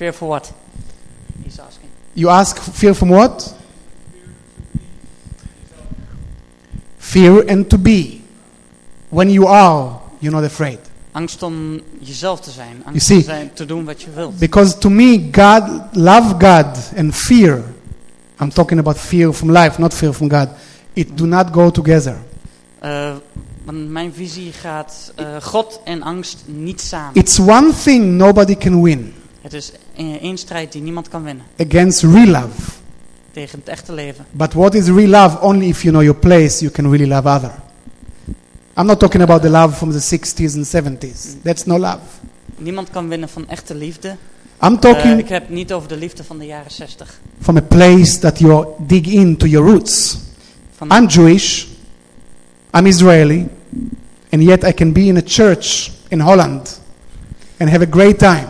Fear for what? He's asking. You ask fear from what? Fear and to be. When you are, you're not afraid. Angst om jezelf te zijn. You see- te, zijn, te doen wat je wilt. Because to me, God, love God and fear, I'm talking about fear from life, not fear from God, it do not go together. Eh, want mijn visie gaat eh, God en angst niet samen. It's one thing nobody can win Het is één strijd die niemand kan winnen against real love. tegen het echte leven. But what is real love? Only if you know your place, you can really love other. I'm not talking about the love from the 60s and 70s. That's no love. Niemand kan winnen van echte liefde. I'm Eh, talking ik heb niet over de liefde van de jaren 60. from a place that you dig into your roots. Van, I'm Jewish, I'm Israeli, and yet I can be in a church in Holland and have a great time.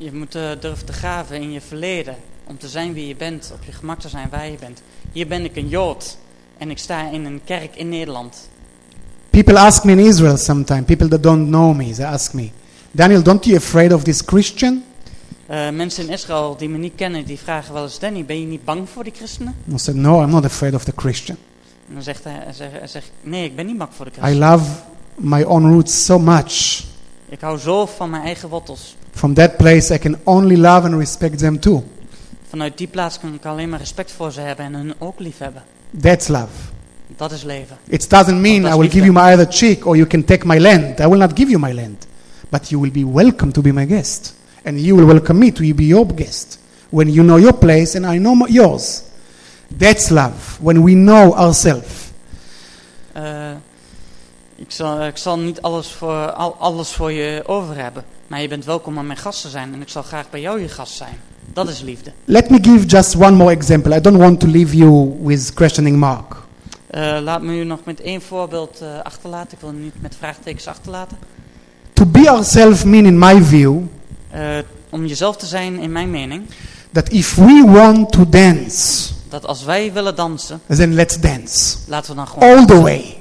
Je moet eh, durven te graven in je verleden. Om te zijn wie je bent. Op je gemak te zijn waar je bent. Hier ben ik een Jood. En ik sta in een kerk in Nederland. People ask me in Israel sometimes, people that don't know me, they ask me, Daniel, don't you afraid of this Christian? Eh, mensen in Israël die me niet kennen, die vragen wel eens... Danny, ben je niet bang voor die christenen? I said, no, I'm not afraid of the Christian. En dan zegt hij, hij zegt, nee, ik ben niet bang voor de I christenen. love my own roots so much. Ik hou zo van mijn eigen wortels. From that place, I can only love and respect them too. Vanuit die plaats kan ik alleen maar respect voor ze hebben en hun ook lief hebben. That's love. Dat is leven. It doesn't mean I will give you my other cheek or you can take my land. I will not give you my land. But you will be welcome to be my guest. And you will welcome me to be your guest. When you know your place and I know my- yours. That's love. When we know ourselves. Eh, ik, zal, ik zal niet alles voor, al, alles voor je over hebben. Maar je bent welkom om mijn gast te zijn. En ik zal graag bij jou je gast zijn. Dat is liefde. Let me give just one more example. I don't want to leave you with questioning mark. Eh, laat me u nog met één voorbeeld eh, achterlaten. Ik wil niet met vraagtekens achterlaten. To be ourselves mean in my view Eh, om jezelf te zijn, in mijn mening, that if we want to dance, dat als wij willen dansen, then let's dance. laten we dan gewoon All the dansen. way.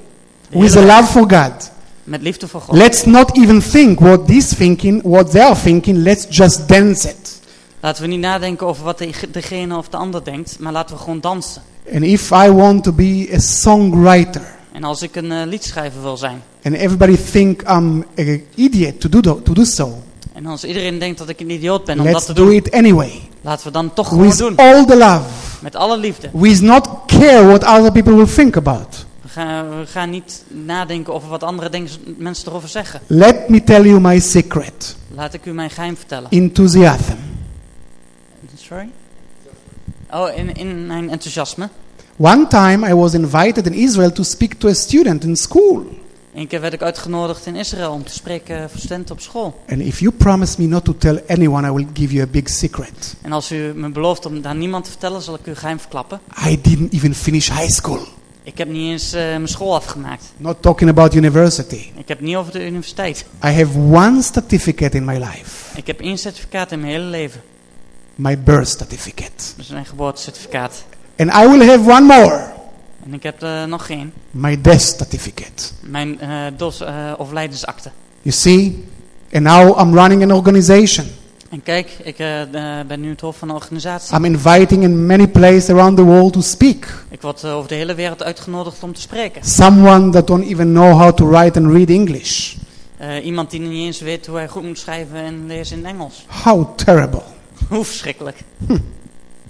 De With a love for God. Met liefde voor God. Let's not even think what this thinking, what they are thinking. Let's just dance it. Laten we niet nadenken over wat de- degene of de ander denkt, maar laten we gewoon dansen. And if I want to be a songwriter, En als ik een eh, liedschrijver wil zijn, and everybody think I'm an idiot to do to do so, en als iedereen denkt dat ik een idioot ben om dat let's te do doen, it anyway. laten we dan toch gewoon doen. all the love. Met alle liefde. With not care what other people will think about. We gaan, niet nadenken over wat andere mensen erover zeggen. Let me tell you my secret. Laat ik u mijn geheim vertellen. Enthusiasm. Sorry? Oh, in, in mijn enthousiasme. One time I was invited in Israel to speak to a student in school. Eén keer werd ik uitgenodigd in Israël om te spreken voor studenten op school. And if you promise me not to tell anyone, I will give you a big secret. En als u me belooft om daar niemand te vertellen, zal ik u geheim verklappen. I didn't even finish high school. Ik heb niet eens eh, mijn school afgemaakt. Not talking about university. Ik heb niet over de universiteit. I have one certificate in my life. Ik heb één certificaat in mijn hele leven. My birth certificate. Dus een geboortecertificaat. And I will have one more. En ik heb er nog geen. My death certificate. Mijn eh dos, eh, overlijdensakte. You see? And now I'm running an organization. En kijk, ik eh, ben nu het hoofd van een organisatie. I'm inviting in many places around the world to speak. Ik word eh, over de hele wereld uitgenodigd om te spreken. Someone that don't even know how to write and read English. Eh, iemand die niet eens weet hoe hij goed moet schrijven en lezen in Engels. How terrible. Hoe verschrikkelijk.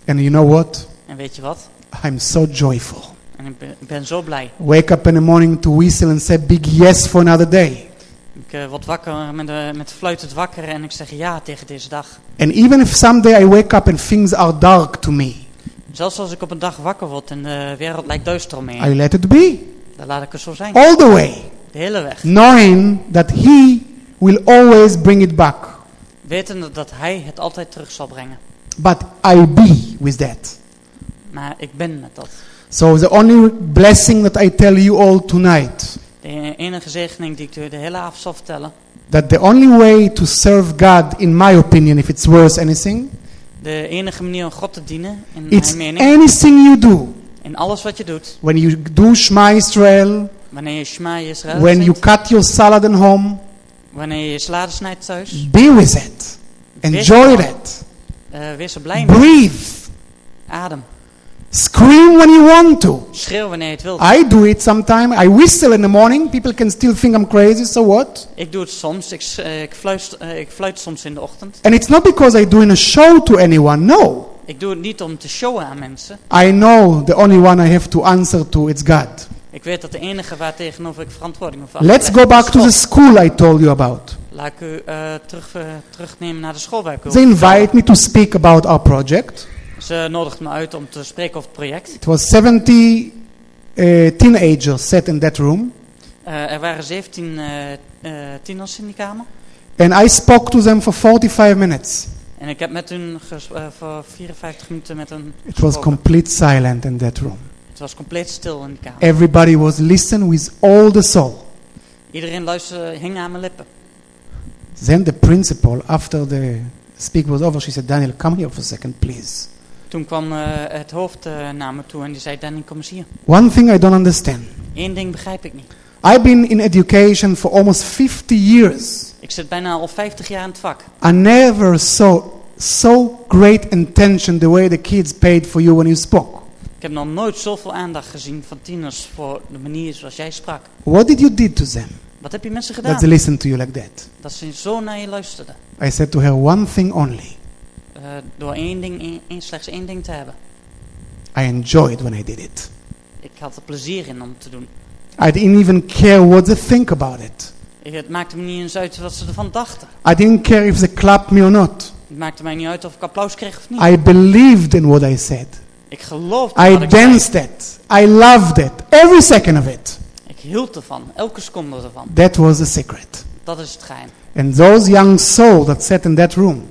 And you know what? En weet je wat? I'm so joyful. En ik ben, ik ben zo blij. Wake up in the morning to whistle and say big yes for another day. Ik eh, word wakker met de, met de fluit het wakker en ik zeg ja tegen deze dag. And even if someday I wake up and things are dark to me, Zelfs als ik op een dag wakker word en de wereld lijkt duister om me I let it be. Dan laat ik het zo zijn. All the way. De hele weg. Knowing that He will always bring it back. Wetende dat hij het altijd terug zal brengen. But I be with that. Maar ik ben met dat. So the only blessing that I tell you all tonight, enige zegening die ik de hele avond zal vertellen. that the only way to serve God, in my opinion, if it's worth anything, De enige manier om God te dienen, in it's mijn mening, anything you do. in alles wat je doet. When you do Shema Israel, Wanneer je Shema Israël when you cut your salad at home, wanneer je salade snijdt thuis, be with it. Enjoy that. Eh, wees er blij mee. Breathe. Adem. Scream when you want to. Schreeuw wanneer je het wilt. I do it sometimes. I whistle in the morning. People can still think I'm crazy, so what? Ik doe het soms. Ik, eh, ik, fluist, eh, ik fluit soms in de ochtend. And it's not because I doing a show to anyone. No. Ik doe het niet om te showen aan mensen. I know the only one I have to answer to is God. Ik weet dat de enige waar tegenover ik verantwoording hoef af Let's go back to the school I told you about. Laat ik u eh, terug, terugnemen naar de school waar ik u They invite me to speak about our project. Ze nodigden me uit om te spreken over het project. It was 70 uh, teenagers sat in that room. Eh, er waren 17 eh, eh, tieners in die kamer. And I spoke to them for 45 minutes. En ik heb met hun eh, voor 54 minuten met hun It was complete silent in that room. Het was compleet stil in die kamer. Everybody was listening with all the soul. Iedereen luisterde, hing aan mijn lippen. Then the principal, after the speak was over, she said, Daniel, come here for a second, please. Toen kwam eh, het hoofd eh, naar me toe en die zei, Danny, kom eens hier. One thing I don't understand. Eén ding begrijp ik niet. I've been in education for almost 50 years. Ik zit bijna al 50 jaar in het vak. I never saw so great intention the way the kids paid for you when you spoke. Ik heb nog nooit zoveel aandacht gezien van tieners voor de manier zoals jij sprak. What did you do to them Wat heb je mensen that they gedaan? listen to you like that? Dat ze zo naar je luisterden. I said to her, one thing only. Eh, door één ding, één, slechts één ding te hebben. I enjoyed when I did it. Ik had er plezier in om te doen. I didn't even care what they think about it. Ik, het maakte me niet eens uit wat ze ervan dachten. I didn't care if they clapped me or not. Het maakte mij niet uit of ik applaus kreeg of niet. I believed in what I said. Ik geloofde wat I ik zei. danced it. I loved it. Every second of it. Ik hield ervan. Elke seconde ervan. That was the secret. Dat is het geheim. And those young souls that sat in that room,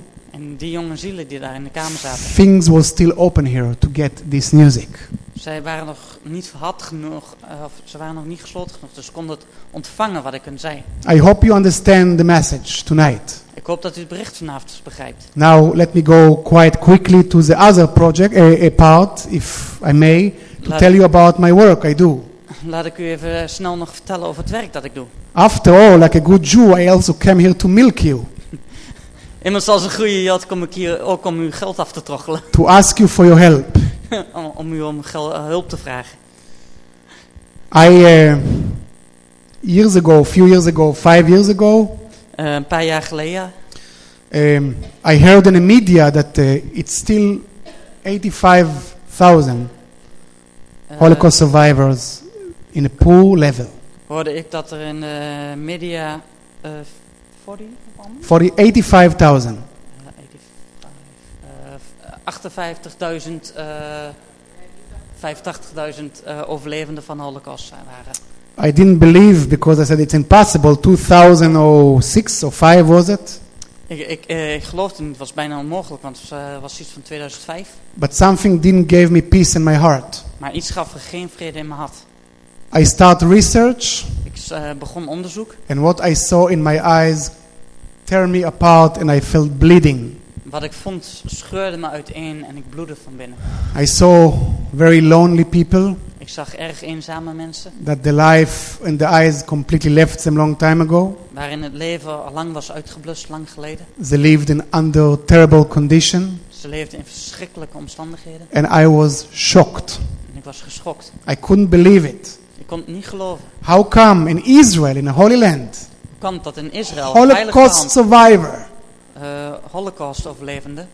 die jonge zielen die daar in de kamer zaten. things were still open here to get this music. Zij waren nog niet verhad genoeg. eh, of ze waren nog niet gesloten genoeg. Dus ze konden het ontvangen wat ik hun zei. I hope you understand the message tonight. Ik hoop dat u het bericht vanavond begrijpt. Now, let me go quite quickly to the other project, a, a part, if I may, to Laat- tell you about my work I do. Laat ik u even snel nog vertellen over het werk dat ik doe. After all, like a good Jew, I also came here to milk you, Immers als een goede Jood kom ik hier ook om uw geld af te troggelen. to ask you for your help. om, om u om eh, hulp te vragen. I, uh, years ago, a few years ago, five years ago, Eh, een paar jaar geleden um, I heard in the media that it's still 85,000 eh, Holocaust survivors in a poor level. hoorde ik dat er in de media eh 40, of 40, 85,000. eh, 58.000, eh 85.000 eh, overlevenden van de Holocaust waren. I didn't believe because I said it's impossible. 2006 or 5 was it? Ik, ik, eh, ik geloofde niet, het was bijna onmogelijk, want het was, eh, was iets van 2005. But something didn't give me peace in my heart. Maar iets gaf er geen vrede in mijn hart. I start research Ik eh, begon onderzoek. and what I saw in my eyes tear me apart and I felt bleeding. Wat ik vond scheurde me uiteen en ik bloedde van binnen. I saw very lonely people Ik zag erg eenzame mensen, that the life and the eyes completely left them long time ago. waarin het leven al lang was uitgeblust, lang geleden. They lived in under terrible condition Ze leefden in verschrikkelijke omstandigheden and I was shocked. en ik was geschokt. I couldn't believe it. Ik kon het niet geloven. How come in Israel, in a Holy Land, Het dat in Israël, Holocaust survivor eh, holocaust-overlevenden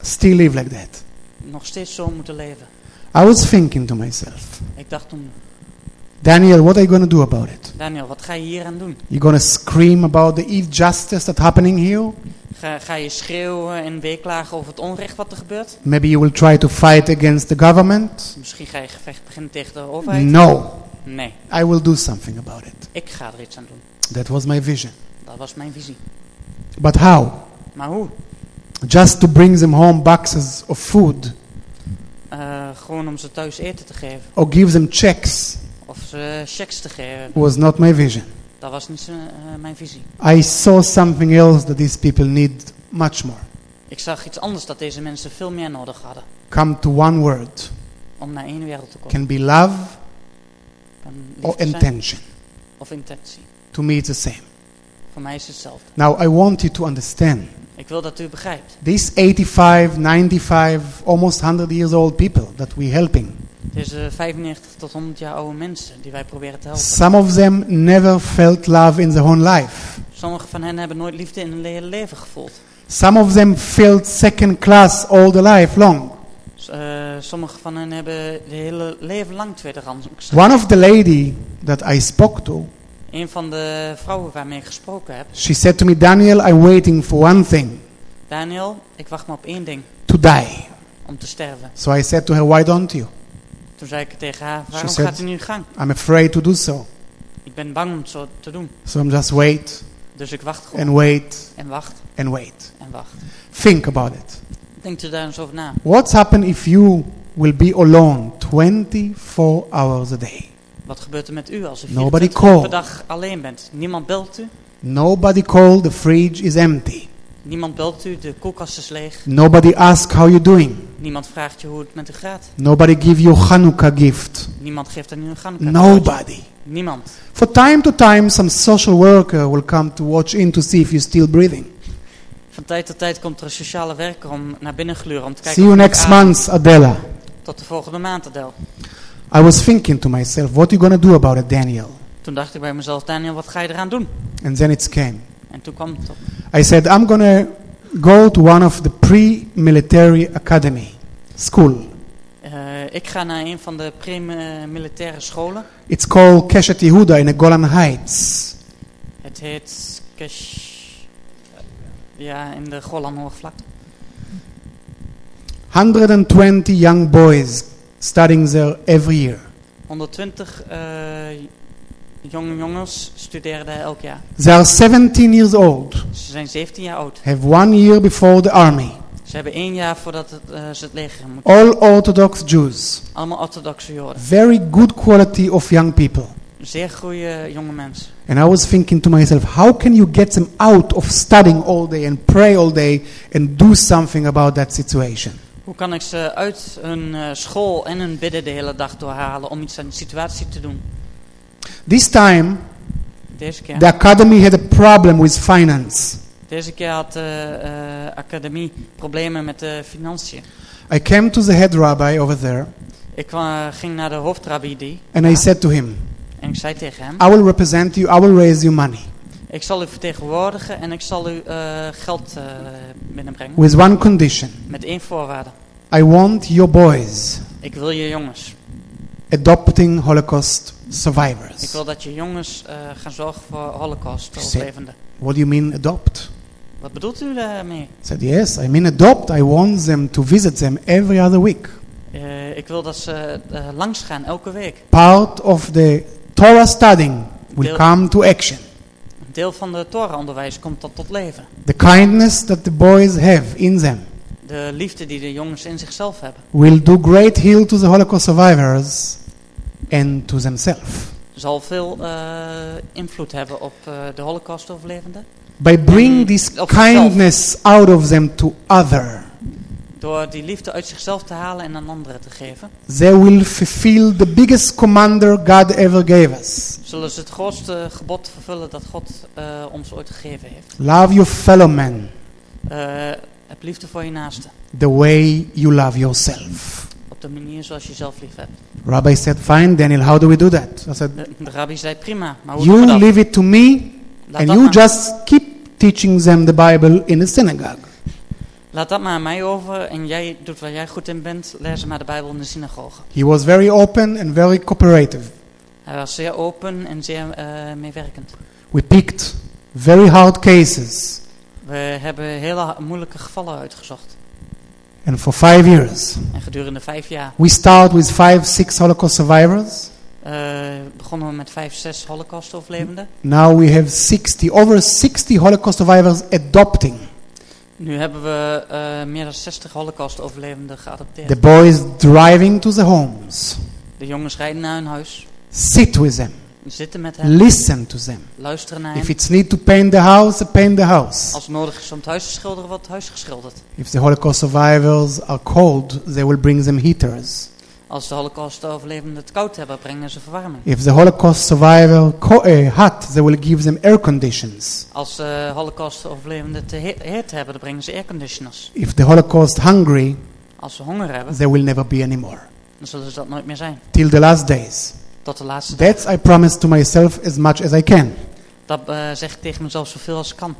still live like that? nog steeds zo moeten leven? I was thinking to myself, Ik dacht toen, Daniel, what are you going to do about it? Daniel, wat ga je hier aan doen? You're going to scream about the injustice that's happening here? Ga, ga je schreeuwen en weeklagen over het onrecht wat er gebeurt? Maybe you will try to fight against the government? Misschien ga je gevecht beginnen tegen de overheid? No, Nee, I will do something about it. ik ga er iets aan doen. That was my vision. Dat was mijn visie. But how? Maar hoe? Just to bring them home boxes of food Eh, gewoon om ze thuis eten te geven. or give them checks Of ze checks te geven. was not my vision. Dat was niet eh, mijn visie. I saw something else that these people need much more. Ik zag iets anders dat deze mensen veel meer nodig hadden. Come to one word. Om naar één wereld te komen. Can be love Kan or intention. of intentie. To me it's the same. Voor mij is het hetzelfde. Now I want you to understand Ik wil dat u begrijpt. These 85, 95, almost 100 years old people that we're helping, Deze 95 tot 100 jaar oude mensen die wij proberen te helpen. some of them never felt love in their own life. Sommige van hen hebben nooit liefde in hun hele leven gevoeld. Some of them felt second class all the life long. Eh, sommige van hen hebben de hele leven lang tweede rang. One of the lady that I spoke to, Een van de vrouwen waarmee ik gesproken heb. she said to me, Daniel, I'm waiting for one thing, Daniel, ik wacht maar op één ding. to die. Om te sterven. So I said to her, why don't you? Toen zei ik tegen haar, waarom said- gaat u nu gang? I'm afraid to do so. Ik ben bang om het zo te doen. So I'm just wait Dus ik wacht gewoon. and wait En wacht. and wait. En wacht. Think about it. Denkt u daar eens over na. What's happen if you will be alone 24 hours a day? Wat gebeurt er met u als u Nobody 24 uur per dag alleen bent? Niemand belt u. Nobody called, the fridge is empty. Niemand belt u. De koelkast is leeg. Nobody ask how you doing. Niemand vraagt je hoe het met u gaat. Nobody give you Hanukkah gift. Niemand geeft aan u een Hanukkah. Nobody. Niemand. For time to time, some social worker will come to watch in to see if you're still breathing. Van tijd tot tijd komt er een sociale werker om naar binnen gluren om te kijken See you next month, Adela. Tot de volgende maand, Adele. I was thinking to myself, what are you going to do about it, Daniel? Toen dacht ik bij mezelf, Daniel, wat ga je eraan doen? And then it came. En toen kwam het op. I said, I'm going to go to one of the pre-military academy school. Eh, ik ga naar een van de pre-militaire scholen. It's called Keshet Yehuda in the Golan Heights. Het heet Kesh... Ja, in de Golanhoogvlakte. 120 young boys studying there every year. 120 eh, jonge jongens studeren daar elk jaar. They are 17 years old, Ze zijn 17 jaar oud. have one year before the army. Ze hebben één jaar voordat het, eh, ze het leger moeten. All Orthodox Jews. Allemaal orthodoxe joden. Very good quality of young people. Zeer goede jonge mensen. And I was thinking to myself, how can you get them out of studying all day and pray all day and do something about that situation? Hoe kan ik ze uit hun eh, school en hun bidden de hele dag doorhalen om iets aan de situatie te doen? This time, Deze keer, the academy had a problem with finance. deze keer had de eh, academie problemen met de financiën. I came to the head rabbi over there Ik kwam- ging naar de hoofdrabbi die and I said to him, en ik zei tegen hem, I will represent you, I will raise you money ik zal u vertegenwoordigen en ik zal u eh, geld eh, binnenbrengen. with one condition. Met één voorwaarde. I want your boys Ik wil je jongens. adopting Holocaust Ik survivors. wil dat je jongens eh, gaan zorgen voor holocaust overlevenden. What do you mean adopt? Wat bedoelt u daarmee? I said, yes, I mean adopt. I want them to visit them every other week. Ik wil dat ze langs gaan elke week. Part of the Torah studying will Deel- come to action. Deel van de Torah-onderwijs komt dat tot leven. The kindness that the boys have in them De liefde die de jongens in zichzelf hebben. will do great heal to the Holocaust survivors and to themselves. Zal veel eh, invloed hebben op eh, de holocaust-overlevenden. By bringing Mm, this kindness out of them to other, Door die liefde uit zichzelf te halen en aan anderen te geven. they will fulfill the biggest commander God ever gave us. Zullen ze het grootste gebod vervullen dat God eh, ons ooit gegeven heeft. Love your fellow man Eh, heb liefde voor je naaste. the way you love yourself. Op de manier zoals je zelf lief hebt. Rabbi said, fine, Daniel, how do we do that? I said, De, de rabbi zei prima, maar hoe doen we you leave it to me Laat and you maar, just keep teaching them the Bible in the synagogue. Laat dat maar aan mij over en jij doet waar jij goed in bent. Leer ze maar de Bijbel in de synagoge. He was very open and very cooperative. Hij was zeer open en zeer eh, meewerkend. We picked very hard cases. We hebben hele moeilijke gevallen uitgezocht. And for five years, En gedurende vijf jaar we start with five, six Holocaust survivors. eh, begonnen we met vijf, zes holocaust-overlevenden. Now we have 60, over 60 Holocaust survivors adopting. Nu hebben we eh, meer dan 60 holocaust-overlevenden geadopteerd. The boys driving to the homes, De jongens rijden naar hun huis, sit with them, zitten met hen, listen to them. luisteren naar If hen. it's need to paint the house, paint the house. Als het nodig is om het huis te schilderen, wordt het huis geschilderd. If the Holocaust survivors are cold, they will bring them heaters. Als de holocaust-overlevenden het koud hebben, brengen ze verwarming. If the Holocaust survivor uh, hot, they will give them air conditions. Als de holocaust-overlevenden het te he- heet hebben, dan brengen ze airconditioners. If the Holocaust hungry, Als ze honger hebben, they will never be anymore. dan zullen ze dat nooit meer zijn. Till the last days. Tot de laatste. That's I promise to myself as much as I can. Dat eh, zeg ik tegen mezelf zoveel als ik kan.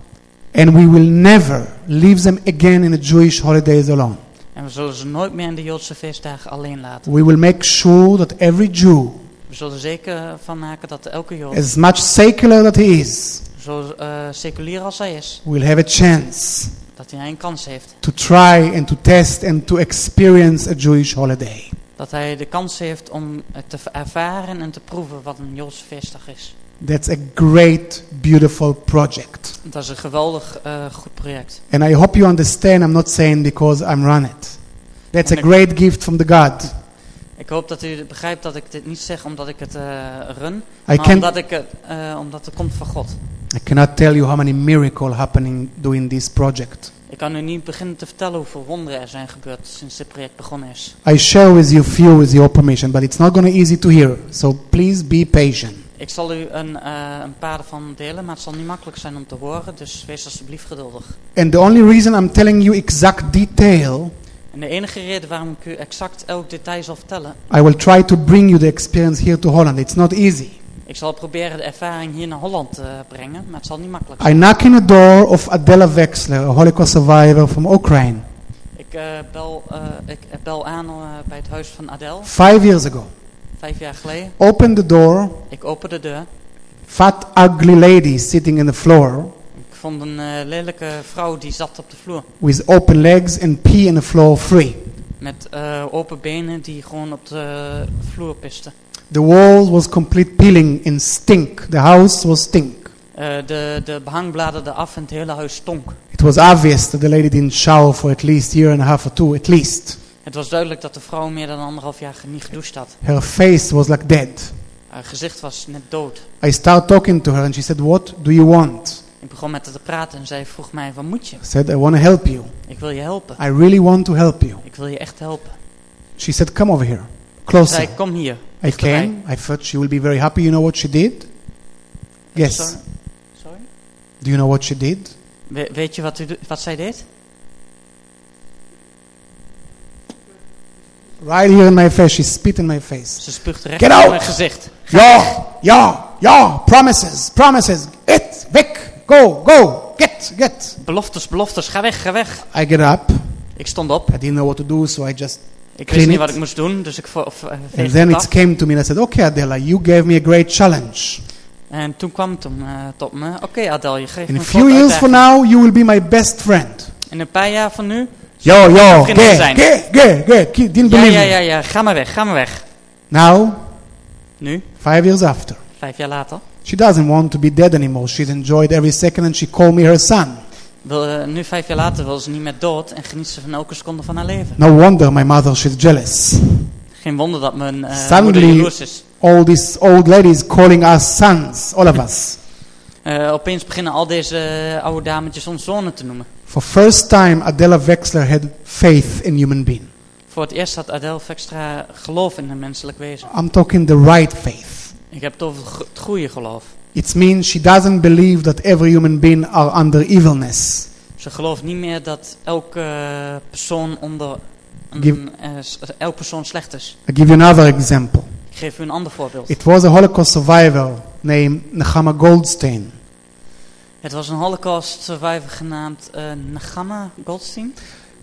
And we will never leave them again in the Jewish holidays alone. En we zullen ze nooit meer in de Joodse feestdagen alleen laten. We will make sure that every Jew, We zullen er zeker van maken dat elke Jood, as much secular that he is, zo eh, seculier als hij is, will have a chance dat hij een kans heeft. to try and to test and to experience a Jewish holiday. Dat hij de kans heeft om te ervaren en te proeven wat een Joodse feestdag is. That's a great, beautiful project. Dat is een geweldig eh, goed project. And I hope you understand I'm not saying because I'm run it. That's a great gift from the God. Ik hoop dat u begrijpt dat ik dit niet zeg omdat ik het eh, run, I maar omdat, ik, eh, omdat het komt van God. I cannot tell you how many miracles happening doing this project. Ik kan u niet beginnen te vertellen hoeveel wonderen er zijn gebeurd sinds dit project begonnen is. I share with you few with your permission, but it's not going to easy to hear. So please be patient. Ik zal u een, eh, een paar ervan delen, maar het zal niet makkelijk zijn om te horen, dus wees alsjeblieft geduldig. And the only reason I'm telling you exact detail, En de enige reden waarom ik u exact elk detail zal vertellen, I will try to bring you the experience here to Holland. It's not easy. ik zal proberen de ervaring hier naar Holland te brengen, maar het zal niet makkelijk I zijn. knock in the door of Adela Wexler, a Holocaust survivor from Ukraine, Ik, eh, bel, eh, ik bel aan eh, bij het huis van Adel, five years ago. Vijf jaar geleden. Open the door, Ik open de deur. fat, ugly lady sitting in the floor Ik vond een eh, lelijke vrouw die zat op de vloer. with open legs and pee in the floor free. Met eh, open benen die gewoon op de vloer pisten. The wall was complete peeling in stink. The house was stink. Eh, de, de behang bladerde af en het hele huis stonk. It was obvious that the lady didn't shower for at least year and a half or two, at least. Het was duidelijk dat de vrouw meer dan anderhalf jaar niet gedoucht had. Her face was like dead. Haar gezicht was net dood. I started talking to her and she said, What do you want? Ik begon met haar te praten en zij vroeg mij, wat moet je? I said, I want to help you. Ik wil je helpen. I really want to help you. Ik wil je echt helpen. She said, Come over here. Ze Closer. zei, kom hier. I came. I thought she will be very happy. You know what she did? Yes. Sorry? Sorry? Do you know what she did? We- weet je wat, u, wat zij deed? Right here in my face, she spit in my face. Ze spuugde recht Get in out! mijn gezicht. Ja, ja, ja, promises, promises. Get, weg, go, go, get, get. Beloftes, beloftes, ga weg, ga weg. I get up. Ik stond op. I didn't know what to do, so I just. Ik wist niet wat ik moest doen, dus ik of, eh, And then it af. came to me and I said, Okay, Adela, you gave me a great challenge. En toen kwam het eh, tot me. Oké Adel, je geeft In me a een few years from now, you will be my best friend. In een paar jaar van nu. Yo, yo, zijn. get, get, get. Ki- Didn't Ja, believe ja, ja, ja, ga maar weg, ga maar weg. Now, Nu, five years after, vijf jaar later. she doesn't want to be dead anymore. She's enjoyed every second and she called me her son. Wil, eh, nu, vijf jaar later, wil ze niet meer dood en geniet ze van elke seconde van haar leven. No wonder my mother, she's jealous. Geen wonder dat mijn eh Suddenly- is. All these old ladies calling us sons, all of us. Eh, opeens beginnen al deze oude dametjes ons zonen te noemen. For first time, Adela Wexler had faith in human being. Voor het eerst had Adele extra geloof in een menselijk wezen. I'm talking the right faith. Ik heb het over het go- het goede geloof. It means she doesn't believe that every human being are under evilness. Ze gelooft niet meer dat elke eh, persoon onder Give- eh, s- elk persoon slecht is. I give you another example. Ik geef u een ander voorbeeld. It was a Holocaust survivor named Nechama Goldstein. Het was een holocaust survivor genaamd eh Nagama Goldstein.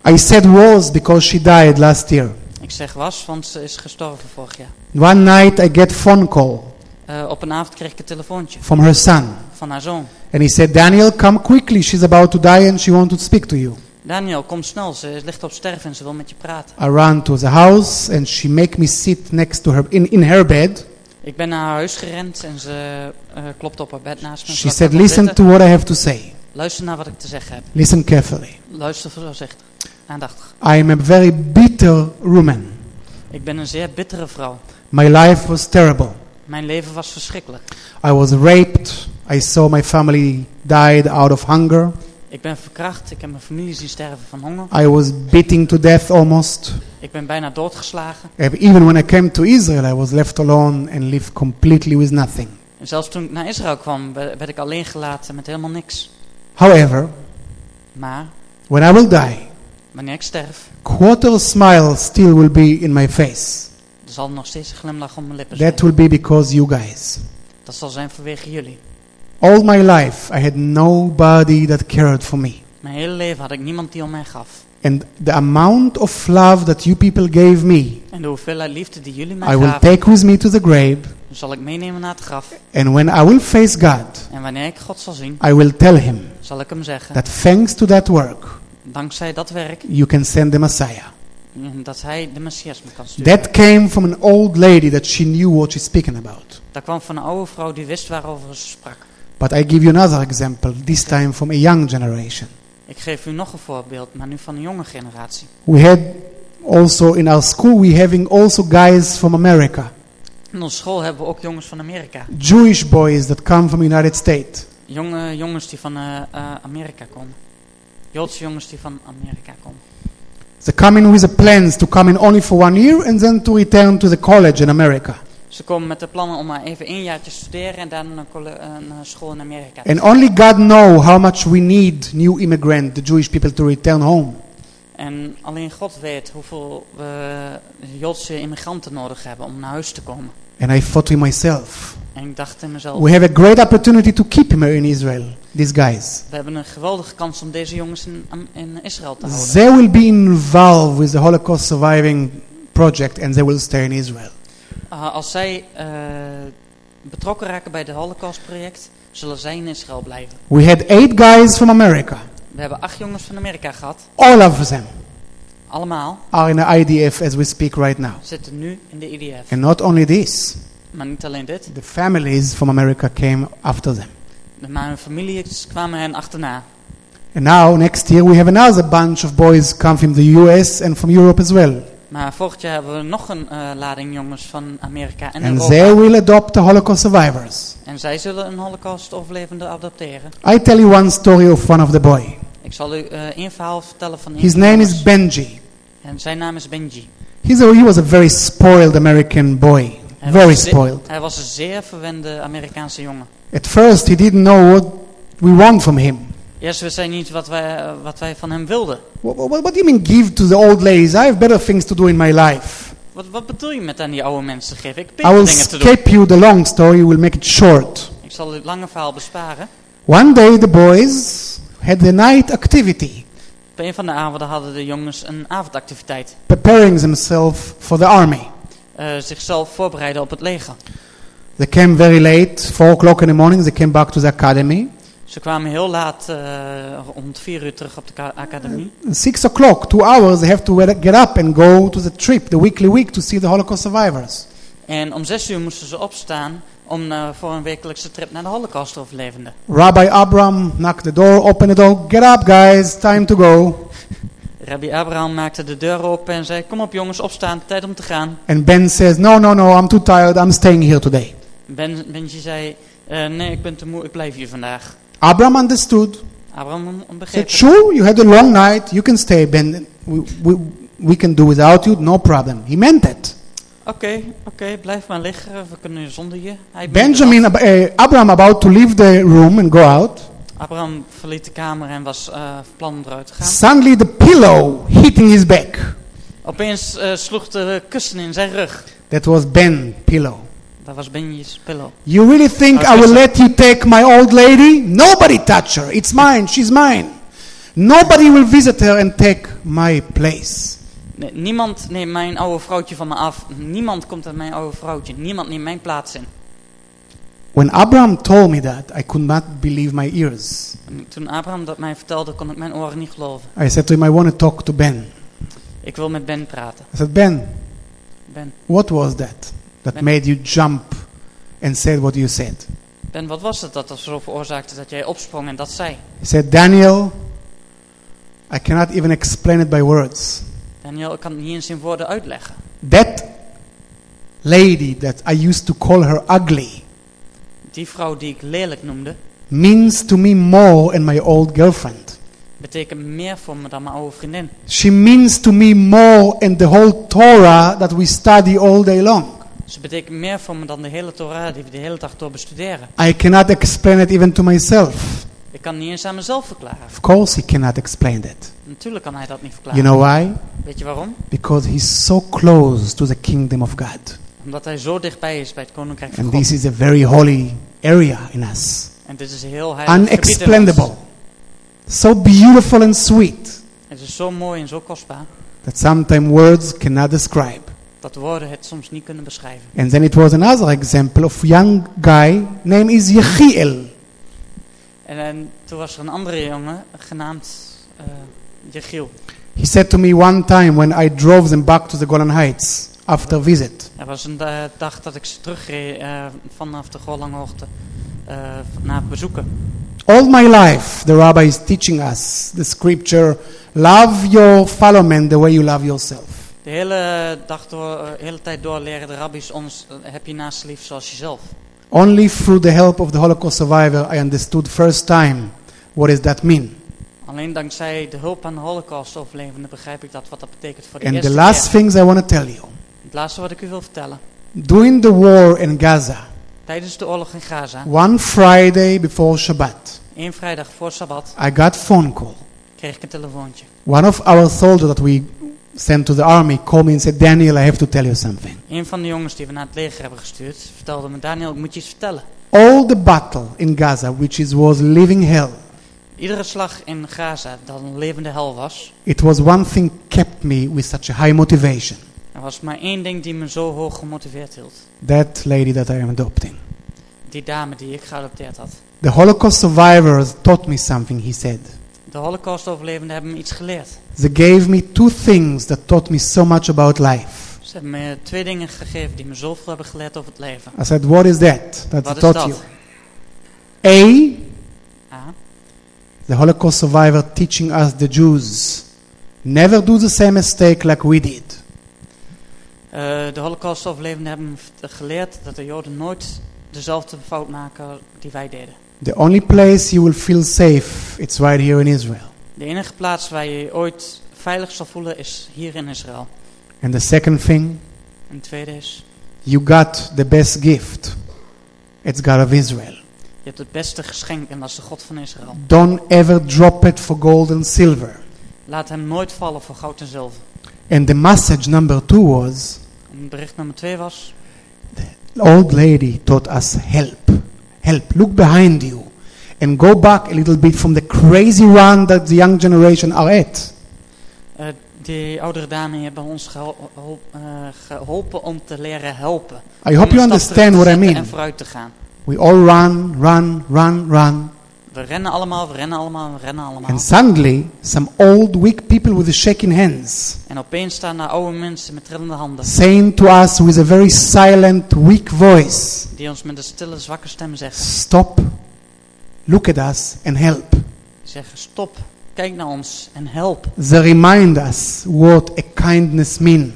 I said was because she died last year. Ik zeg was, want ze is gestorven vorig jaar. One night I get phone call Eh, op een avond kreeg ik een telefoontje from her son. van haar zoon. And he said, Daniel, come quickly. She's about to die and she wants to speak to you. Daniel, kom snel. Ze ligt op sterven en ze wil met je praten. I ran to the house and she make me sit next to her in, in her bed. Ik ben naar haar huis gerend en ze eh klopte op haar bed naast me. She said, listen to what I have to say. Luister naar wat ik te zeggen heb. Listen carefully. Luister voorzichtig. Aandachtig. I am a very bitter woman. Ik ben een zeer bittere vrouw. My life was terrible. Mijn leven was verschrikkelijk. I was raped. I saw my family died out of hunger. Ik ben verkracht. Ik heb mijn familie zien sterven van honger. I was beaten to death almost. Ik ben bijna doodgeslagen. Even when I came to Israel, I was left alone and lived completely with nothing. En zelfs toen ik naar Israël kwam, werd ik alleen gelaten met helemaal niks. However, Maar when I will die, wanneer ik sterf, quarter smile still will be in my face. dan zal er nog steeds een glimlach op mijn lippen zijn. That will be because you guys. Dat zal zijn vanwege jullie. All my life, I had nobody that cared for me. Mijn hele leven had ik niemand die om mij gaf. And the amount of love that you people gave me, En de hoeveelheid liefde die jullie mij I will gaven, take with me to the grave. zal ik meenemen naar het graf. And when I will face God, En wanneer ik God zal zien, I will tell him zal ik hem zeggen, that thanks to that work, dankzij dat werk, you can send the Messiah. dat hij de Messias me kan sturen. That came from an old lady that she knew what she's speaking about. Dat kwam van een oude vrouw die wist waarover ze sprak. But I give you another example, this time from a young generation. Ik geef u nog een voorbeeld, maar nu van een jonge generatie. We had also in our school, we having also guys from America, In onze school hebben we ook jongens van Amerika. Jewish boys that come from the United States. Jonge jongens die van eh, Amerika komen. Joodse jongens die van Amerika komen. They come in with the plans to come in only for one year and then to return to the college in America. Ze komen met de plannen om maar even één jaar te studeren en dan naar colle- eh, school in Amerika. And only God know how much we need new immigrant, the Jewish people, to return home. En alleen God weet hoeveel we Joodse immigranten nodig hebben om naar huis te komen. And I thought to myself, En ik dacht in mezelf, we have a great opportunity to keep him in Israel, these guys. we hebben een geweldige kans om deze jongens in, in Israël te houden. They will be involved with the Holocaust surviving project and they will stay in Israel. Uh, als zij eh, betrokken raken bij het Holocaust-project, zullen zij in Israël blijven. We had eight guys from America. We hebben acht jongens van Amerika gehad. All of them Allemaal are in the IDF as we speak right now. zitten nu in de IDF. And not only this, Maar niet alleen dit, the families from America came after them. maar hun families kwamen hen achterna. And now, next year, we have another bunch of boys come from the US and from Europe as well. Maar vorig jaar hebben we nog een eh, lading jongens van Amerika en And Europa. they will adopt the Holocaust survivors. En zij zullen een holocaust-overlevende adopteren. I tell you one story of one of the boy. Ik zal u eh, één verhaal vertellen van één His van de name is Benji. En zijn naam is Benji. He's a, he was a very spoiled American boy. Hij Very spoiled. hij was een zeer verwende Amerikaanse jongen. At first, he didn't know what we want from him. Eerst wist hij niet wat wij, wat wij van hem wilden. What, what, what do you mean give to the old ladies? I have better things to do in my life. Wat, wat bedoel je met aan die oude mensen geven? Ik heb I will beter dingen te doen. skip you the long story, we'll make it short. Ik zal het lange verhaal besparen. One day, the boys had a night activity, Op een van de avonden hadden de jongens een avondactiviteit. preparing themselves for the army. Eh, zichzelf voorbereiden op het leger. They came very late, 4 o'clock in the morning, they came back to the academy. Ze kwamen heel laat, eh om vier uur terug op de academie. And 6 o'clock, two hours, they have to get up and go to the trip, the weekly week, to see the Holocaust survivors. En om zes uur moesten ze opstaan om eh, voor een wekelijkse trip naar de Holocaust-overlevenden. Rabbi Abram knocked the door, opened the door, get up guys, time to go. Rabbi Abraham maakte de deur open en zei, kom op jongens, opstaan, tijd om te gaan. And Ben says, no, no, no, I'm too tired, I'm staying here today. Ben, Benji zei, eh, nee, ik ben te moe, ik blijf hier vandaag. Abram understood, Abraham said, sure, you had a long night, you can stay, Ben, we, we, we can do without you, no problem. He meant that. Oké, oké, blijf maar liggen, we kunnen zonder je. Hij Benjamin, uh, Abraham about to leave the room and go out, Abraham verliet de kamer en was van plan om eruit te gaan. suddenly the pillow hitting his back. Opeens eh, sloeg de kussen in zijn rug. That was Ben pillow. Dat was Benji's pillow. You really think I will let you take my old lady? Nobody touch her. It's mine. She's mine. Nobody will visit her and take my place. Nee, niemand neemt mijn oude vrouwtje van me af. Niemand komt aan mijn oude vrouwtje. Niemand neemt mijn plaats in. When Abraham told me that, I could not believe my ears. En toen Abraham dat mij vertelde, kon ik mijn oren niet geloven. I said to him, I want to talk to Ben. Ik wil met Ben praten. I said, Ben, Ben, what was that that made you jump and said what you said? Ben wat was het dat er zo veroorzaakte dat jij opsprong en dat zei? He said, Daniel, I cannot even explain it by words. Daniel, ik kan het niet eens in woorden uitleggen. That lady that I used to call her ugly Die vrouw die ik lelijk noemde, means to me more than my old girlfriend. betekent meer voor me dan mijn oude vriendin. She means to me more in the whole Torah that we study all day long. Ze betekent meer voor me dan de hele Torah die we de hele dag door bestuderen. I cannot explain it even to myself. Ik kan niet eens aan mezelf verklaren. Of course, he cannot explain that. Natuurlijk kan hij dat niet verklaren. You know why? Weet je waarom? Because he's so close to the kingdom of God. Omdat hij zo dichtbij is bij het koninkrijk van And God. this is a very holy area in us. En dit is een heel heilig Unexplainable. So beautiful and sweet Het is zo mooi en zo kostbaar that sometimes words cannot describe. Dat woorden het soms niet kunnen beschrijven. And then it was another example of young guy name is Yechiel. En, en toen was er een andere jongen genaamd eh Jegiel. He said to me one time when I drove them back to the Golan Heights after visit, Er was een eh, dag dat ik ze terugreed eh, vanaf de Golanhoogte eh naar bezoeken. all my life the rabbi is teaching us the scripture, love your fellow man the way you love yourself. De hele, dag door, eh, hele tijd door leren de rabbis ons, eh, heb je naast lief zoals jezelf. Only through the help of the Holocaust survivor I understood first time what does that mean. Alleen dankzij de hulp aan de holocaust-overlevenden begrijp ik dat wat dat betekent voor de And eerste the last keer. things I want to tell you. Het laatste wat ik u wil vertellen. During the war in Gaza, Tijdens de oorlog in Gaza, one Friday before Shabbat, één vrijdag voor Sabbat, I got phone call. kreeg ik een telefoontje. One of our soldiers that we sent to the army called me and said, Daniel, I have to tell you something. Een van de jongens die we naar het leger hebben gestuurd, vertelde me, Daniel, ik moet je iets vertellen. All the battle in Gaza, which is, was living hell, Iedere slag in Gaza, dat een levende hel was, it was one thing kept me with such a high motivation. er was maar één ding die me zo hoog gemotiveerd hield. That lady that I am adopting. Die dame die ik geadopteerd had. The Holocaust survivors taught me something, he said. De holocaust-overlevenden hebben me iets geleerd. They gave me two things that taught me so much about life. Ze hebben me twee dingen gegeven die me zoveel hebben geleerd over het leven. I said, What is that that Wat they taught dat? you? A, A. the Holocaust survivor teaching us, the Jews, never do the same mistake like we did. Eh, de holocaust-overlevenden hebben me geleerd dat de Joden nooit dezelfde fout maken die wij deden. The only place you will feel safe, it's right here in Israel. De enige plaats waar je je ooit veilig zal voelen is hier in Israël. And the second thing, En tweede is, you got the best gift. It's God of Israel. je hebt het beste geschenk en dat is de God van Israël. Don't ever drop it for gold and silver. Laat hem nooit vallen voor goud en zilver. And the message number two was, En bericht nummer twee was, old lady taught us help. Help. Look behind you. And go back a little bit from the crazy run that the young generation are at. eh, die oudere dame hebben ons eh, geholpen om te leren helpen. I hope you understand what I mean. En vooruit te gaan. We all run, run, run, run. We rennen allemaal, we rennen allemaal, we rennen allemaal. And suddenly, some old, weak people with shaking hands En opeens staan daar oude mensen met trillende handen. saying to us with a very silent, weak voice, Die ons met een stille, zwakke stem zeggen. Stop, look at us, and help. Zeggen stop, kijk naar ons en help. They remind us what a kindness means.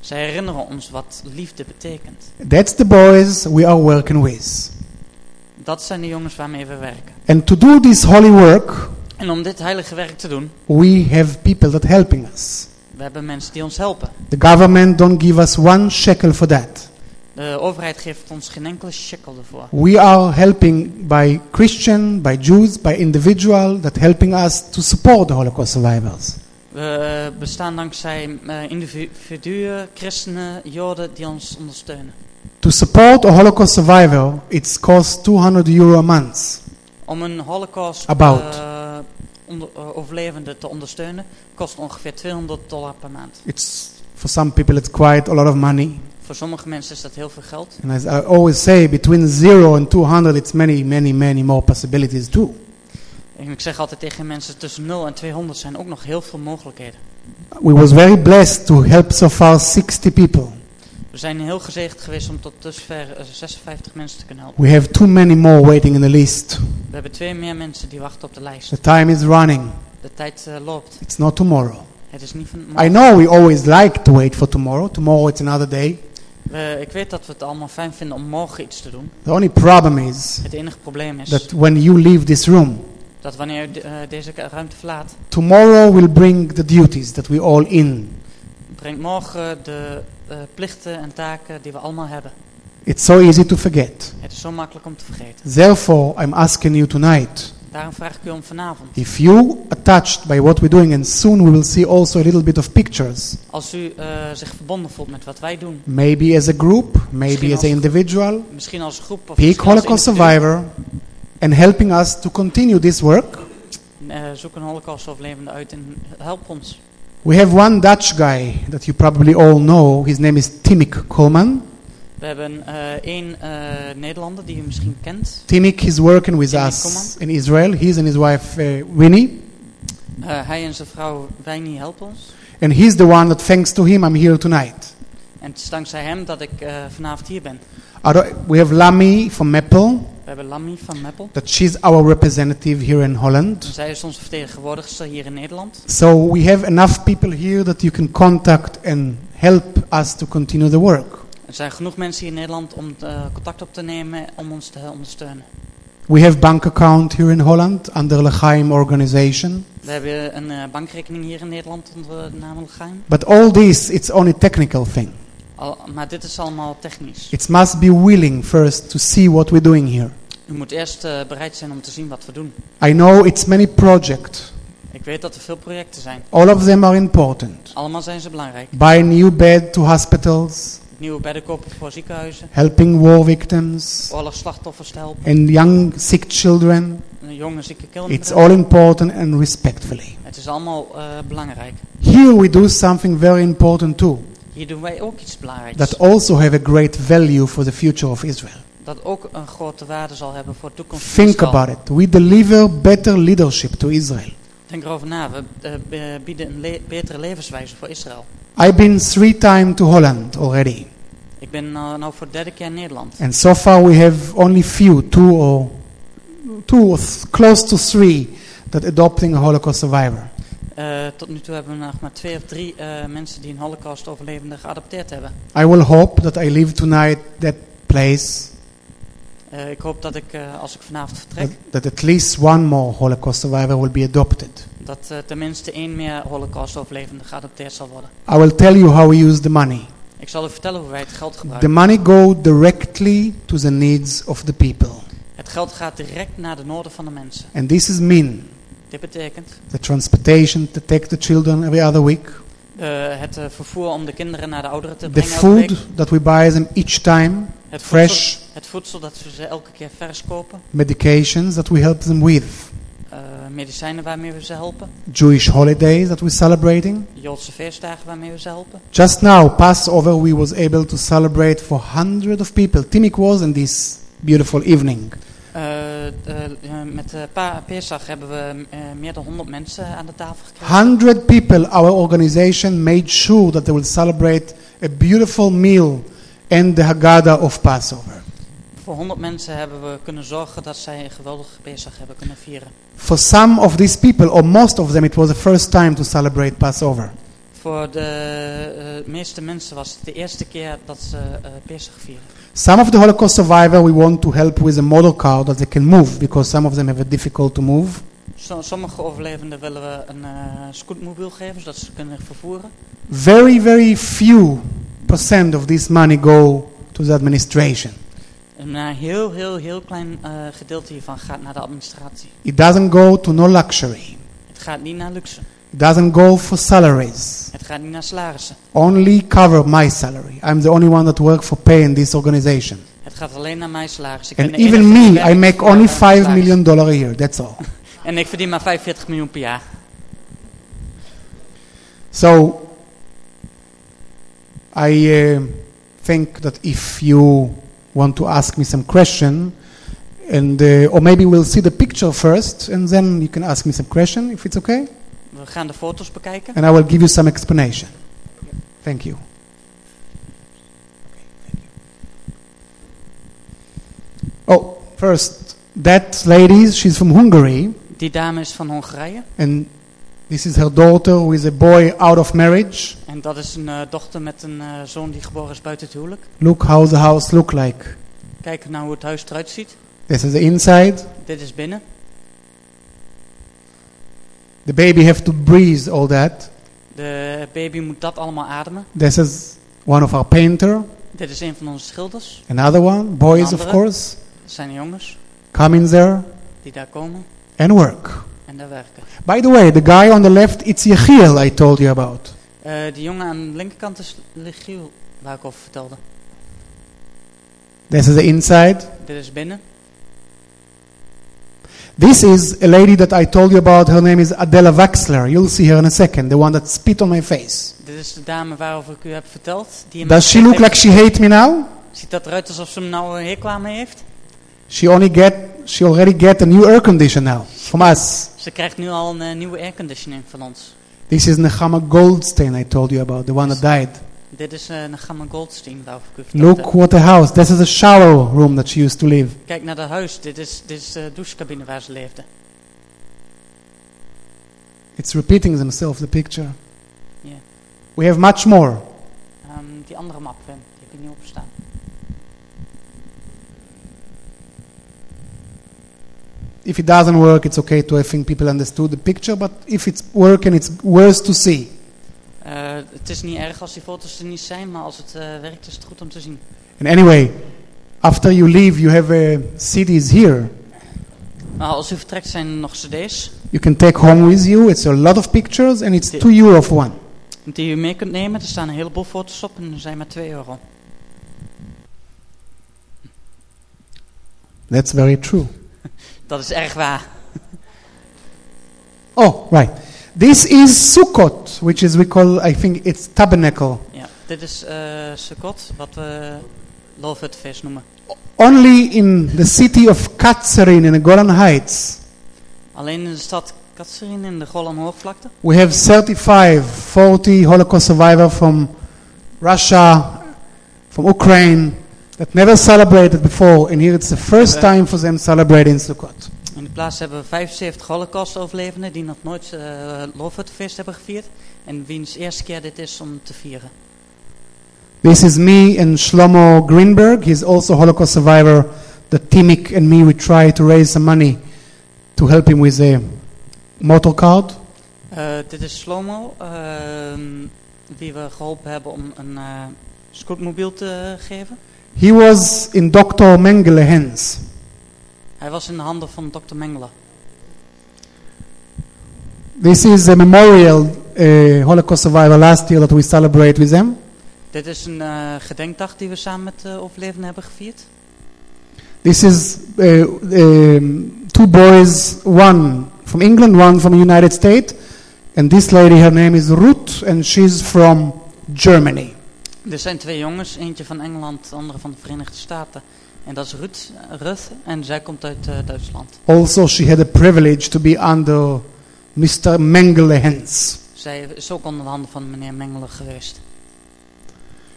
Zij herinneren ons wat liefde betekent. That's the boys we are working with. Dat zijn de jongens waarmee we werken. And to do this holy work, En om dit heilige werk te doen, we have people that helping us. we hebben mensen die ons helpen. The government don't give us one shekel for that. De overheid geeft ons geen enkele shekel ervoor. We are helping by Christian, by Jews, by individual that helping us to support the Holocaust survivors. We eh, bestaan dankzij eh, individuen, christenen, joden die ons ondersteunen. To support a Holocaust survivor, it's cost 200 euro a month. Om een holocaust About. eh, onder- eh, overlevende te ondersteunen kost ongeveer 200 dollar per maand. It's for some people it's quite a lot of money. Voor sommige mensen is dat heel veel geld. And as I always say, between zero and 200, it's many, many, many more possibilities too. En ik zeg altijd tegen mensen, tussen 0 en 200 zijn ook nog heel veel mogelijkheden. We was very blessed to help so far 60 people. We zijn heel gezegend geweest om tot dusver eh, 56 mensen te kunnen helpen. We have too many more waiting in the list. We hebben twee meer mensen die wachten op de lijst. The time is running. De tijd eh, loopt. It's not tomorrow. Het is niet van I morgen. know we always like to wait for tomorrow. Tomorrow it's another day. We- ik weet dat we het allemaal fijn vinden om morgen iets te doen. The only problem is Het enige probleem is that when you leave this room, Dat wanneer u de- eh, deze ruimte verlaat, tomorrow will bring the duties that we all in. Brengt morgen de eh, plichten en taken die we allemaal hebben. It's so easy to forget. Het is zo makkelijk om te vergeten. Therefore, I'm asking you tonight Daarom vraag ik u om vanavond. if you are touched by what we're doing, and soon we will see also a little bit of pictures, Als u eh, zich verbonden voelt met wat wij doen, maybe as a group, maybe as an individual, misschien als groep of als Holocaust individu, survivor, and helping us to continue this work. eh, zoek een holocaust-overlevende uit en help ons. We have one Dutch guy that you probably all know. His name is Timik Koolman. We hebben eh, één eh, Nederlander die u misschien kent. Timik is working with Timik us in Israel. He's and his wife uh, Winnie. Eh, hij en zijn vrouw Wijnie helpen ons. And he's the one that, thanks to him, I'm here tonight. En het is dankzij hem dat ik eh, vanavond hier ben. We have Lami from Meppel, We hebben Lammy van Meppel. that she's our representative here in En Holland. zij is onze vertegenwoordigster hier in Nederland. So we have enough people here that you can contact and help us to continue the work. Er zijn genoeg mensen hier in Nederland om eh, contact op te nemen om ons te ondersteunen. We have bank account here in Holland under L'Chaim organization. We hebben een eh, bankrekening hier in Nederland onder de naam Legaim. But all this, it's only technical thing. Al, maar dit is allemaal technisch. It must be willing first to see what we're doing here. U moet eerst eh, bereid zijn om te zien wat we doen. I know it's many projects. Ik weet dat er veel projecten zijn. All of them are important. Allemaal zijn ze belangrijk. Buy new bed to hospitals, Nieuwe bedden kopen voor ziekenhuizen. helping war victims Oorlogsslachtoffers te helpen. and young sick children. Een jonge zieke It's kinderen. all important and respectfully. Het is allemaal eh, belangrijk. Here we do something very important too. Hier doen wij ook iets belangrijks. That also have a great value for the future of Israel. dat ook een grote waarde zal hebben voor de toekomst van Think Israël. about it. We deliver better leadership to Israel. Denk erover na. We eh, bieden een le- betere levenswijze voor Israël. I've been three times to Holland already. Ik ben uh, nou voor de derde keer in Nederland. And so far we have only few, two or two or close to three that adopting a Holocaust survivor. Eh, tot nu toe hebben we nog maar twee of drie eh, mensen die een holocaust-overlevende geadopteerd hebben. I will hope that I leave tonight that place, Eh, ik hoop dat ik, als ik vanavond vertrek, that, that at least one more Holocaust survivor will be adopted. dat tenminste één meer holocaust-overlevende geadopteerd zal worden. I will tell you how we use the money. Ik zal u vertellen hoe wij het geld The gebruiken. money go directly to the needs of the people. Het geld gaat direct naar de noorden van de mensen. And this is mean Dit betekent the transportation to take the children every other week, eh, het eh, vervoer om de kinderen naar de ouderen te the brengen elke week. food that we buy them each time, Het voedsel, fresh het voedsel dat we ze elke keer vers kopen. medications that we help them with, eh, medicijnen waarmee we ze helpen. Jewish holidays that we're celebrating. Joodse feestdagen waarmee we ze helpen. Just now, Passover, we was able to celebrate for hundreds of people. Timik was in this beautiful evening. Eh, eh, eh, met uh, pa Pesach hebben we eh, meer dan 100 mensen aan de tafel gekregen. Hundred people, our organization made sure that they will celebrate a beautiful meal and the Haggadah of Passover. Voor 100 mensen hebben we kunnen zorgen dat zij een geweldige Pesach hebben kunnen vieren. For some of these people, or most of them, it was the first time to celebrate Passover. Voor de eh, meeste mensen was het de eerste keer dat ze eh Pesach vieren. Some of the Holocaust survivor we want to help with a model car that they can move because some of them have it difficult to move. Zo- sommige overlevenden willen we een eh scootmobiel geven, zodat ze kunnen vervoeren. Very, very few percent of this money go to the administration. En een heel, heel, heel klein eh, gedeelte hiervan gaat naar de administratie. It doesn't go to no luxury. Het gaat niet naar luxe. Doesn't go for salaries. Het gaat niet naar salarissen. Only cover my salary. I'm the only one that work for pay in this organization. Het gaat alleen naar mijn salaris. Ik And even me, I make only eh, 5 salaris. million dollar a year. That's all. En ik verdien maar 45 miljoen per jaar. So I uh, think that if you want to ask me some question, and uh, or maybe we'll see the picture first, and then you can ask me some question if it's okay, We gaan de foto's bekijken. and I will give you some explanation. Thank you. Oh, first, that lady, she's from Hungary, Die dame is van Hongarije. and this is her daughter who is a boy out of marriage. En dat is een eh, dochter met een eh, zoon die geboren is buiten het huwelijk. Look how the house look like. Kijk nou hoe het huis eruit ziet. This is the inside. Dit is binnen. The baby have to breathe all that. De baby moet dat allemaal ademen. This is one of our painter. Dit is een van onze schilders. Another one, boys of course, zijn jongens come in there die daar komen and work. en daar werken. By the way, the guy on the left, it's Yechiel I told you about. Eh, die jongen aan de linkerkant is Legiel, waar ik over vertelde. This is the inside. Dit is binnen. This is a lady that I told you about. Her name is Adela Waxler. You'll see her in a second. The one that spit on my face. Dit is de dame waarover ik u heb verteld. Die Does she look like she hate me now? Ziet dat eruit alsof ze hem nou een hekel aan me heeft? She only get. She already get a new air conditioner now from us. Ze krijgt nu al een eh, nieuwe airconditioning van ons. This is Nechama Goldstein I told you about, the one that died. Dit is eh, een Gamma Goldstein waarover ik Look what a house. This is a shower room that she used to live. Kijk naar dat huis. Dit is, dit is de douchecabine waar ze leefde. It's repeating themselves, the picture. Ja. We have much more. Ehm, die andere map, Wim, die heb ik niet opstaan. If it doesn't work, it's okay to I think people understood the picture, but if it's working, it's worse to see. Eh, het is niet erg als die foto's er niet zijn, maar als het eh, werkt is het goed om te zien. And anyway, after you leave, you have uh, CDs here. Maar als u vertrekt zijn er nog cd's You can take home with you. It's a lot of pictures, and it's Di- two euro for one. die u mee kunt nemen. Er staan een heleboel foto's op en er zijn maar 2 euro. That's very true. Dat is erg waar. Oh, right. This is Sukkot, which is we call, I think it's tabernacle. Ja, dit is eh Sukkot, wat we Loofhutfeest noemen. Only in the city of Katsarin in the Golan Heights, Alleen in de stad Katserin in de Golan Hoogvlakte we have 35, 40 Holocaust survivors from Russia, from Ukraine, that never celebrated before, and here it's the first time for them celebrating Sukkot. In de plaats hebben we 75 Holocaust-overlevenden die nog nooit uh, Loofhutfeest hebben gevierd. En wiens eerste keer dit is om te vieren. This is me and Shlomo Greenberg. He's also a Holocaust survivor. That Timik and me, we try to raise some money to help him with a motor card. Eh, dit is Slomo, ehm, wie we geholpen hebben om een eh scootmobiel te geven. He was in Dr. Mengele hands. Hij was in de handen van dokter Mengele. This is a memorial uh, Holocaust survivor last year that we celebrate with them. Dit is een eh, gedenkdag die we samen met de overlevenden hebben gevierd. This is uh, um, two boys, one from England, one from the United States. And this lady, her name is Ruth, and she's from Germany. Er zijn twee jongens, eentje van Engeland, de andere van de Verenigde Staten. En dat is Ruth, Ruth en zij komt uit eh, Duitsland. Also, she had the privilege to be under Mr. Mengele hands. Zij is ook onder de handen van meneer Mengele geweest.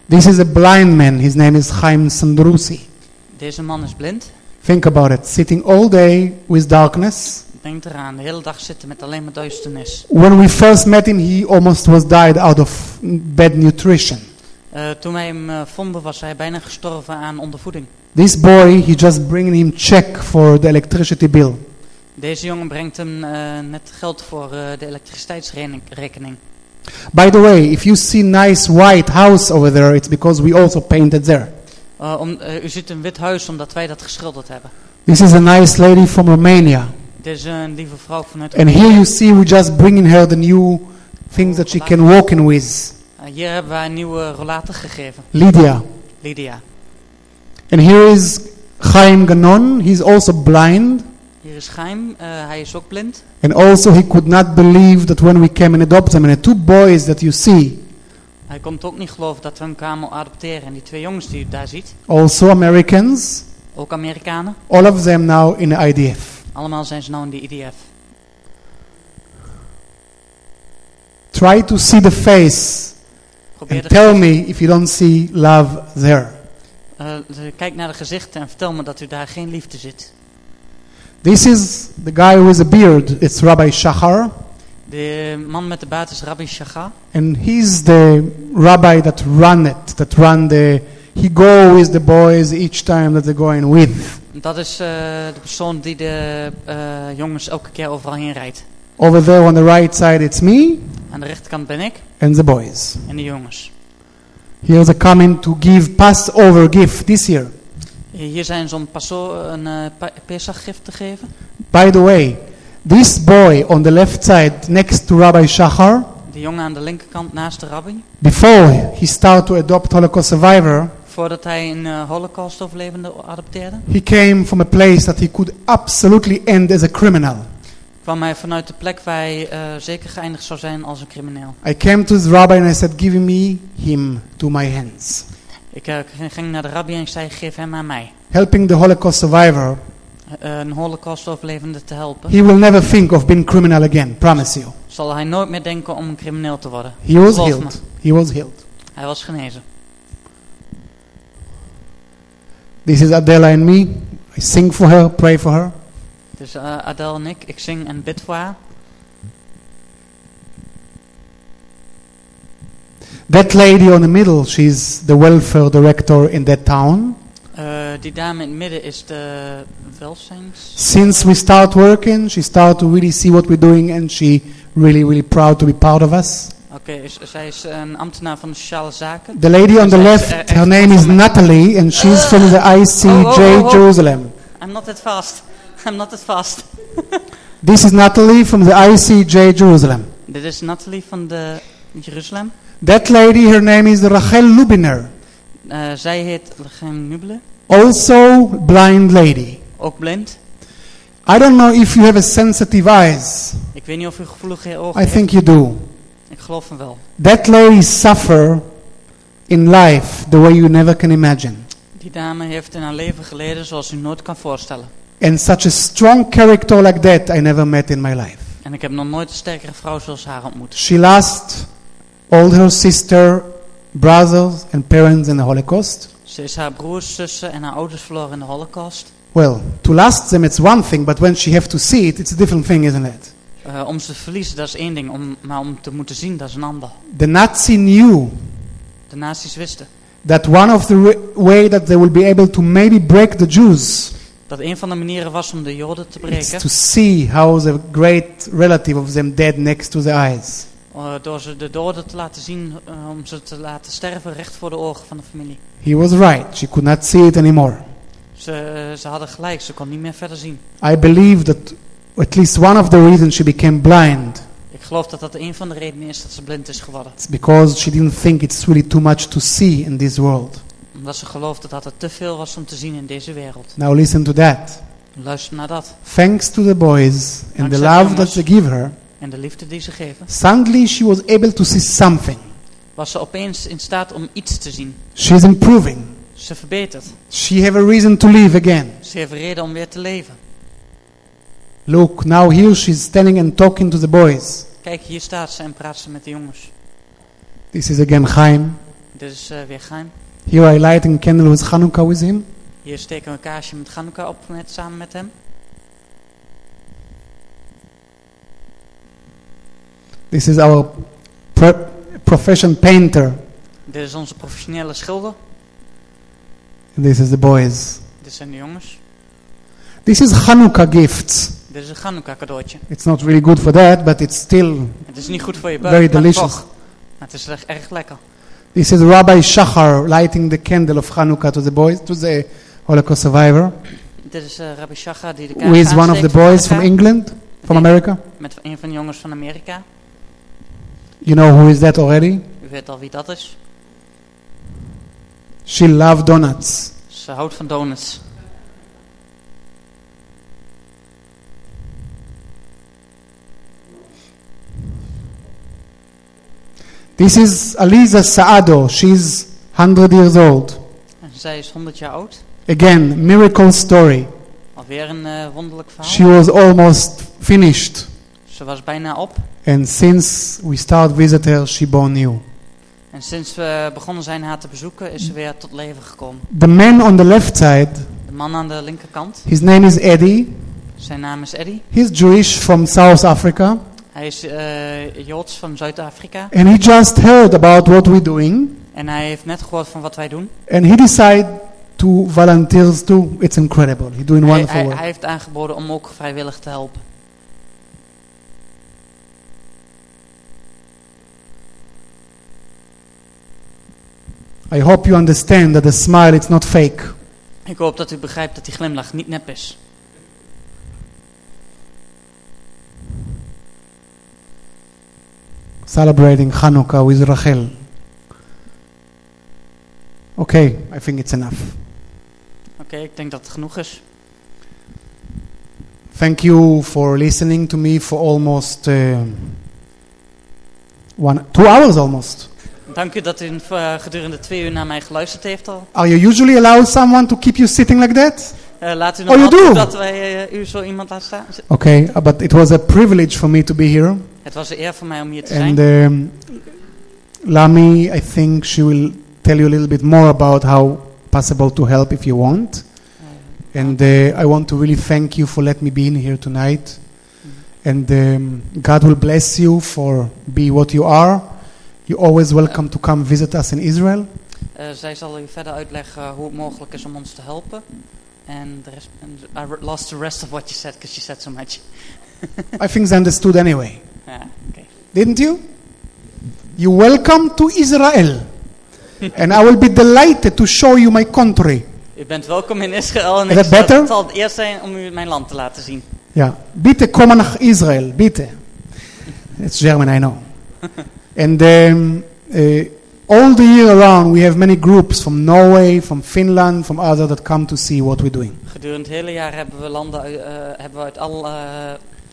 This is a blind man. His name is Chaim Sandrusi. Deze man is blind. Think about it. Sitting all day with darkness. Denk eraan, de hele dag zitten met alleen maar duisternis. When we first met him, he almost was died out of bad nutrition. Eh, toen wij hem eh, vonden was hij bijna gestorven aan ondervoeding. This boy, he just bringing him check for the electricity bill. Deze jongen brengt hem eh, net geld voor de elektriciteitsrekening. By the way, if you see nice white house over there, it's because we also painted there. Om, u ziet een wit huis omdat wij dat geschilderd hebben. This is a nice lady from Romania. Dit is een lieve vrouw vanuit And here you see we just bringing her the new things that she can walk in with. Hier hebben wij een nieuwe rollator gegeven, Lydia. Lydia. And here is Chaim Ganon. He's also blind. Hier is Geim, eh, hij is ook blind. And also he could not believe that when we came and adopted them. And the two boys that you see, Hij komt ook niet geloven dat we hem kwamen adopteren. En die twee jongens die u daar ziet, also Americans, ook Amerikanen, all of them now in the IDF. allemaal zijn ze nou in de IDF. Try to see the face Probeer and tell me if you don't see love there. eh, de- kijk naar de gezichten en vertel me dat u daar geen liefde zit. This is the guy has a beard. It's Rabbi Shachar. De man met de baard is Rabbi Shaga. And he's the rabbi that run it, that run the, he go with the boys each time that they're going with. Dat is eh, de persoon die de eh, jongens elke keer overal heen rijdt. Over there on the right side, it's me Aan de rechterkant ben ik and the boys. en de jongens. Here's a coming to give Passover gift this year. Hier zijn ze om paso een uh, Pesachgift te geven. By the way, this boy on the left side next to Rabbi Shachar, De jongen aan de linkerkant naast de rabbi. before he started to adopt Holocaust survivor, Voordat hij een uh, holocaust-overlevende adopteerde, he came from a place that he could absolutely end as a criminal. Kwam hij vanuit de plek waar hij uh, zeker geëindigd zou zijn als een crimineel. I came to the rabbi and I said, Give me him to my hands. Ik uh, ging naar de rabbi en ik zei, geef hem aan mij. Helping the Holocaust survivor, Uh, een holocaust-overlevende te helpen. he will never think of being criminal again, promise you. Zal hij nooit meer denken om een crimineel te worden. He was Geloof me. healed. He was healed. Hij was genezen. This is Adela and me. I sing for her, pray for her. Dus uh, Adele en ik, ik zing en bid voor haar. That lady on the middle, she's the welfare director in that town. Uh, die dame in het midden is de welzijns... Since we start working, she started to really see what we're doing and she really, really proud to be part of us. Oké, is- zij is een ambtenaar van de sociale zaken. The lady on the left, eh, her name is. Natalie and she's from the ICJ oh, oh, oh. Jerusalem. I'm not that fast. I'm not that fast. This is Natalie from the ICJ Jerusalem. Dit is Nathalie van de Jeruzalem. That lady, her name is Rachel Lubiner, Uh, zij heet Legem Nubele, also blind lady. ook blind. I don't know if you have a sensitive eyes. Ik weet niet of u gevoelige ogen I heeft. think you do. Ik geloof hem wel. That lady suffer in life the way you never can imagine. Die dame heeft in haar leven geleden zoals u nooit kan voorstellen. And such a strong character like that I never met in my life. En ik heb nog nooit een sterkere vrouw zoals haar ontmoet. She lost all her sister, brothers and parents in the Holocaust. Ze is haar broers, zussen en haar ouders verloren in de holocaust. Well, to lose them it's one thing, but when she have to see it, it's a different thing, isn't it? Uh, om ze te verliezen, dat is één ding. Om, maar om te moeten zien, dat is een ander. The Nazi knew De nazi's wisten that one of the way that they will be able to maybe break the Jews dat een van de manieren was om de joden te breken. to see how the great relative of them dead next to the eyes. uh, door ze de doden te laten zien, uh, om ze te laten sterven recht voor de ogen van de familie. He was right. She could not see it anymore. Ze, uh, ze hadden gelijk, ze kon niet meer verder zien. I believe that at least one of the reasons she became blind Ik geloof dat dat een van de redenen is dat ze blind is geworden. is because she didn't think it's really too much to see in this world. Omdat ze geloofde dat het te veel was om te zien in deze wereld. Now listen to that. Luister naar dat. Thanks to the boys and the love that they give her, En de liefde die ze geven. suddenly she was able to see something. Was ze opeens in staat om iets te zien. She's improving. Ze verbetert. She have a reason to live again. Ze heeft reden om weer te leven. Look, now here she's standing and talking to the boys. Kijk, hier staat ze en praat ze met de jongens. This is again Chaim. Dit is uh, weer geheim. Here I light a candle with Hanukkah with him. Hier steken we een kaarsje met Chanukka op met, samen met hem. This is our pro- profession painter. Dit is onze professionele schilder. And this is the boys. Dit zijn de jongens. This is Hanukkah gifts. Dit is een Chanukka cadeautje. It's not really good for that, but it's still Het is niet goed voor je buik, very maar delicious. toch. Maar het is echt erg lekker. This is Rabbi Shachar lighting the candle of Hanukkah to the boys, to the Holocaust survivor, Dit is uh, Rabbi Shacha die de who kaars is one of the boys from England, from America. Met een van de jongens van Amerika. You know who is that already? U weet al wie dat is. She loved donuts. Ze houdt van donuts. This is Aliza Saado. She's 100 years old. Zij is 100 jaar oud. Again, miracle story. Alweer een uh, wonderlijk verhaal. She was almost finished. Ze was bijna op. And since we start visit her, she born new. En sinds we begonnen zijn haar te bezoeken, is ze weer tot leven gekomen. The man on the left side, De man aan de linkerkant, his name is Eddie. zijn naam is Eddie. He's Jewish from South Africa. Hij is uh, Joods van Zuid-Afrika. And he just heard about what we're doing. En hij heeft net gehoord van wat wij doen. And he decided to volunteer too. It's incredible. He's doing wonderful hij, hij, hij heeft aangeboden om ook vrijwillig te helpen. I hope you understand that the smile it's not fake. Ik hoop dat u begrijpt dat die glimlach niet nep is. Celebrating Hanukkah with Rachel. Okay, I think it's enough. Oké, ik denk dat het genoeg is. Thank you for listening to me for almost uh, one, two hours almost. Dank u dat u eh, gedurende twee uur naar mij geluisterd heeft al. Are you usually allowed someone to keep you sitting like that? Eh, laat u Oh, nog you do? dat wij eh, u zo iemand laten staan. Okay, uh, but it was a privilege for me to be here. Het was een eer voor mij om hier te zijn. And um, Lami, I think she will tell you a little bit more about how possible to help if you want. And uh, I want to really thank you for letting me be in here tonight. And um, God will bless you for be what you are. You're always welcome to come visit us in Israel. Eh, zij zal u verder uitleggen hoe het mogelijk is om ons te helpen. En de rest, and I lost the rest of what you said because you said so much. I think they understood anyway, Oké. didn't you? You're welcome to Israel. and I will be delighted to show you my country. U bent welkom in Israël en Is ik zal, het zal het eerst zijn om u mijn land te laten zien. Ja, bitte kommen nach Israel, bitte. It's German, I know. and um, uh, all the year around, we have many groups from Norway, from Finland, from other that come to see what we're doing. Gedurende het hele jaar hebben we, landen, uit- eh, hebben we uit alle eh,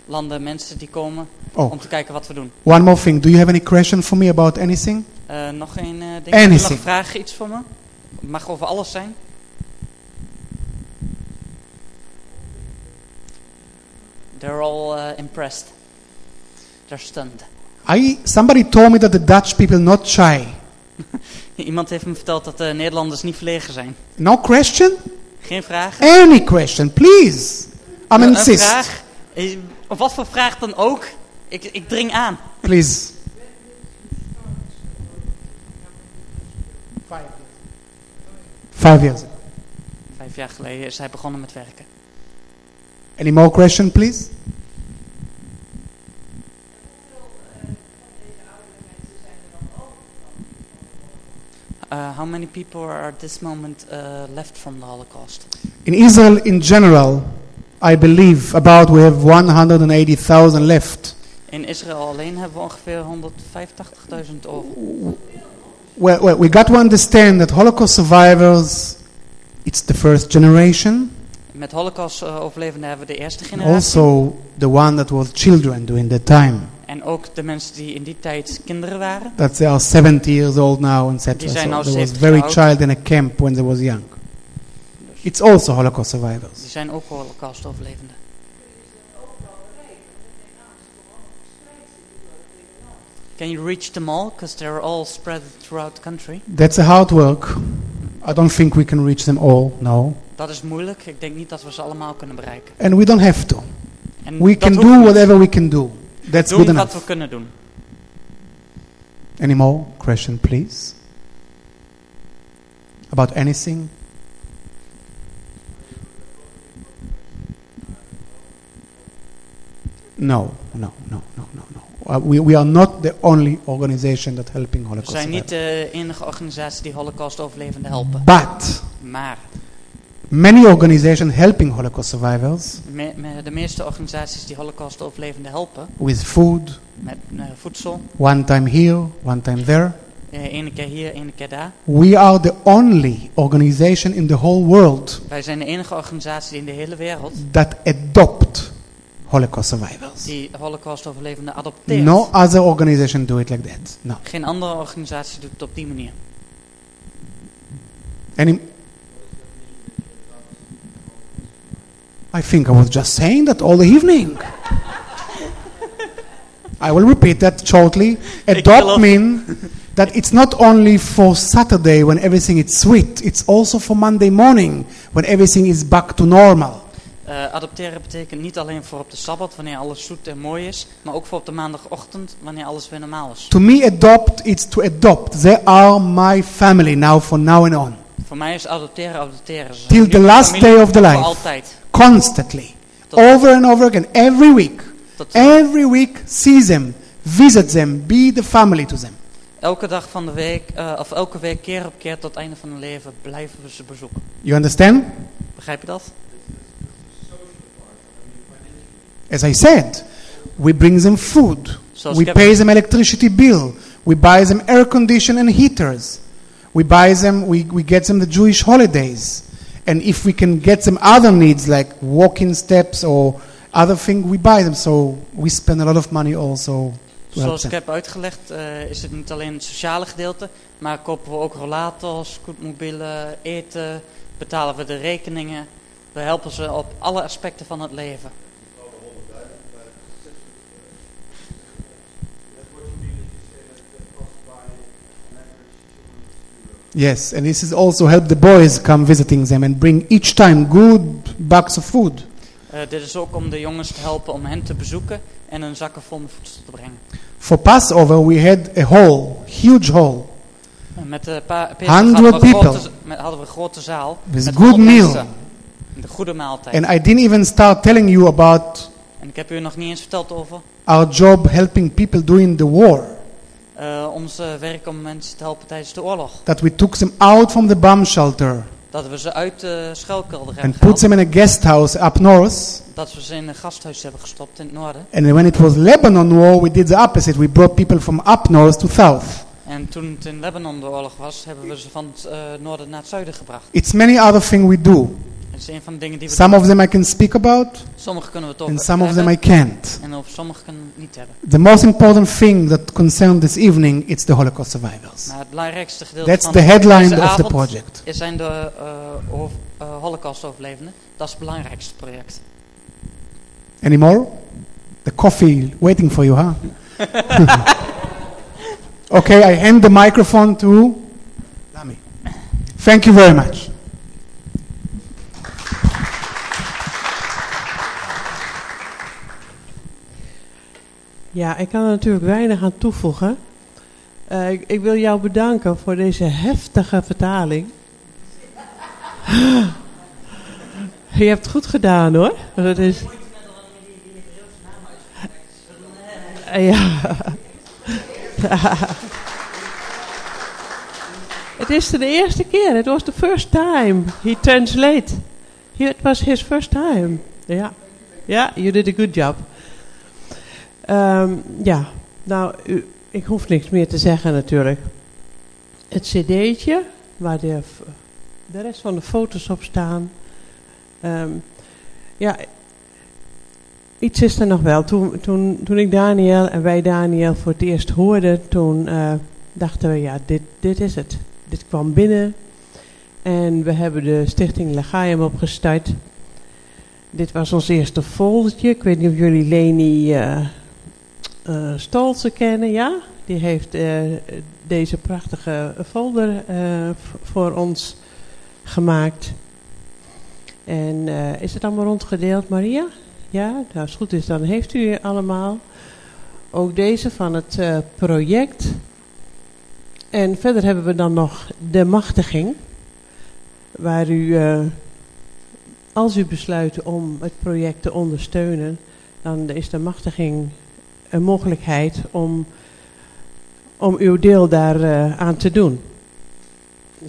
landen mensen die komen Oh, om te kijken wat we doen. one more thing. Do you have any question for me about anything? Eh, nog één eh, ding. Anything. nog vragen, iets voor me? Mag over alles zijn. They're all uh, impressed. They're stunned. I somebody told me that the Dutch people not shy. Iemand heeft me verteld dat de Nederlanders niet verlegen zijn. No question? Geen vragen? Any question, please. I'm Een insist. vraag? Eh, Of wat voor vraag dan ook? Ik, ik dring aan. Please. Five years. ago. Vijf jaar geleden is hij begonnen met werken. Any more question, please? Uh, how many people are at this moment uh, left from the Holocaust? In Israel, in general, I believe about we have 180,000 left. In Israël alleen hebben we ongeveer 185.000 over. Well, well, we got to understand that Holocaust survivors, it's the first generation, Met Holocaust-overlevenden hebben we de eerste generatie. also the one that was children during that time. En ook de mensen die in die tijd kinderen waren. That they are 70 years old now, etc. Die zijn So there was 70 very oud. child in a camp when they was young. It's also Holocaust survivors. Die zijn ook Holocaust-overlevenden. Can you reach them all? Because they're all spread throughout the country. That's a hard work. I don't think we can reach them all, no. Dat is moeilijk. Ik denk niet dat we ze allemaal kunnen bereiken. And we don't have to. En We can do whatever we can do. That's Doen good wat enough. we kunnen doen. Any more question, please? About anything? No, no, no. Uh, we, we are not the only organization that helping We Holocaust zijn niet de enige organisatie die Holocaust-overlevenden helpen. But Maar many organizations helping Holocaust survivors me- me- de meeste organisaties die Holocaust-overlevenden helpen with food, met eh, voedsel, one time here, one time there. ene keer hier, ene keer daar. We are the only organization in the whole world Wij zijn de enige organisatie in de hele wereld that adopt Holocaust survivors. die Holocaust-overlevenden adopteert. No other organization do it like that. No. Geen andere organisatie doet het op die manier. Any I think I was just saying that all the evening. I will repeat that shortly. Adopt means that it's not only for Saturday when everything is sweet, it's also for Monday morning when everything is back to normal. Eh, adopteren betekent niet alleen voor op de Sabbat, wanneer alles zoet en mooi is, maar ook voor op de maandagochtend, wanneer alles weer normaal is. To me, adopt is to adopt. They are my family now, from now and on. Voor mij is adopteren adopteren. Ze Till the last day of the life. altijd. Constantly. Tot, Over and over again. Every week. tot Every week, see them, visit them, be the family to them. elke dag van de week, eh, of elke week keer op keer tot het einde van hun leven blijven we ze bezoeken. You understand? Begrijp je dat? As I said, we bring them food. Zoals We pay them electricity bill. We buy them air condition and heaters. We buy them, we, we get them the Jewish holidays. And if we can get them other needs like walking steps or other things, we buy them. So we spend a lot of money also Zoals ik heb uitgelegd eh, is het niet alleen het sociale gedeelte, maar kopen we ook rollators, scootmobielen, eten, betalen we de rekeningen. We helpen ze op alle aspecten van het leven. Yes, and this is also help the boys come visiting them and bring each time good bags of food. Eh, dit is ook om de jongens te helpen om hen te bezoeken en hun zakken vol met voedsel te brengen. For Passover, we had a hall, huge hall, En met de pa Pesach hadden, 100 we people. grote, met, hadden we een grote zaal. With met good meal. De goede maaltijd. and I didn't even start telling you about en ik heb u nog niet eens verteld over our job helping people during the war. Eh, onze werk om mensen te helpen tijdens de oorlog. That we took them out from the bomb shelter Dat we ze uit de schuilkelder hebben and put them in a guest house up north. Dat we ze in een gasthuis hebben gestopt in het noorden. And when it was Lebanon war, we did the opposite. We brought people from up north to south. En toen het in Lebanon de oorlog was, hebben we ze van het eh, noorden naar het zuiden gebracht. It's many other things we do. Dat is een van de dingen die we Some of them I can speak about, Sommige kunnen we het and some of them I can't. en over sommige kunnen we niet hebben. The most important thing that concerns this evening it's the Holocaust survivors. Maar het belangrijkste gedeelte That's van the headline deze of the avond project. is zijn de eh, over- eh, Holocaust-overlevenden. Dat is het belangrijkste project. Any more? The coffee waiting for you, huh? okay, I hand the microphone to Lami. Thank you very much. Ja, ik kan er natuurlijk weinig aan toevoegen. Eh, ik, wil jou bedanken voor deze heftige vertaling. Je hebt het goed gedaan hoor. Dat is... Ja. Het is de eerste keer. Het was the first time he translate. It was his first time. Ja. Ja, you did a good job. Ehm, ja, nou, ik hoef niks meer te zeggen natuurlijk. Het cd'tje, waar de, de rest van de foto's op staan. Ehm, ja, iets is er nog wel. Toen, toen, toen ik Daniel en wij Daniel voor het eerst hoorden, toen eh, dachten we, ja, dit, dit is het. Dit kwam binnen en we hebben de stichting Legaim opgestart. Dit was ons eerste foldertje. Ik weet niet of jullie Leni eh eh, Stolze kennen, ja? Die heeft eh, deze prachtige folder eh, voor ons gemaakt. En is het allemaal rondgedeeld, Maria? Ja, nou, als het goed is, dan heeft u allemaal. Ook deze van het project. En verder hebben we dan nog de machtiging. Waar u, als u besluit om het project te ondersteunen, dan is de machtiging een mogelijkheid om, om uw deel daar eh, aan te doen.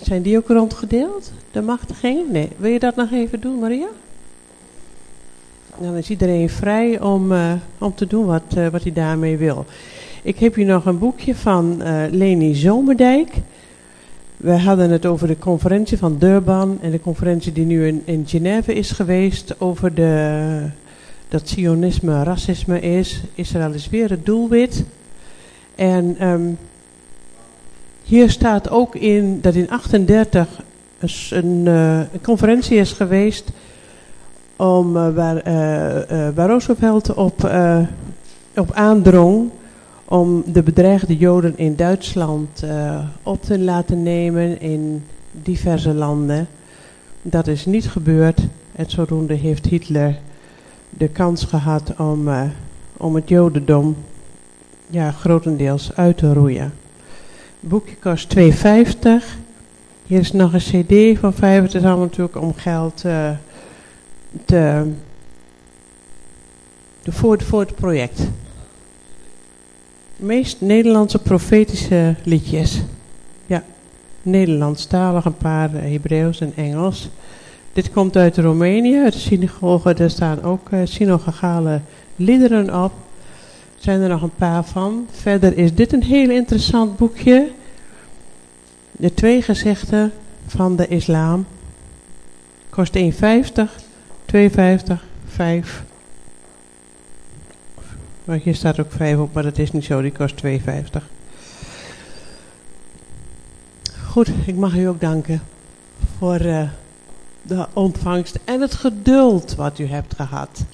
Zijn die ook rondgedeeld, de machtiging? Nee. Wil je dat nog even doen, Maria? Dan is iedereen vrij om, eh, om te doen wat, eh, wat hij daarmee wil. Ik heb hier nog een boekje van Leni Zomerdijk. We hadden het over de conferentie van Durban en de conferentie die nu in, in Genève is geweest over de, dat sionisme racisme is. Israël is weer het doelwit. En ehm, hier staat ook in dat in 38 een, eh, een conferentie is geweest om, eh, waar, eh, waar Roosevelt op, op aandrong om de bedreigde Joden in Duitsland op te laten nemen in diverse landen. Dat is niet gebeurd en zodoende heeft Hitler de kans gehad om, eh, om het Jodendom ja, grotendeels uit te roeien. Het boekje kost 2,50. Hier is nog een cd van 5. Het is allemaal natuurlijk om geld eh, te, te, voor, voor het project. meest Nederlandse profetische liedjes. Ja, Nederlandstalig, een paar eh, Hebreeuws en Engels. Dit komt uit Roemenië, de synagoge. Daar staan ook uh, synagogale liederen op. Er zijn er nog een paar van. Verder is dit een heel interessant boekje. De twee gezichten van de islam. Kost 1,50, 2,50, 5. Maar hier staat ook 5 op, maar dat is niet zo. Die kost 2,50. Goed, ik mag u ook danken voor uh, de ontvangst en het geduld wat u hebt gehad.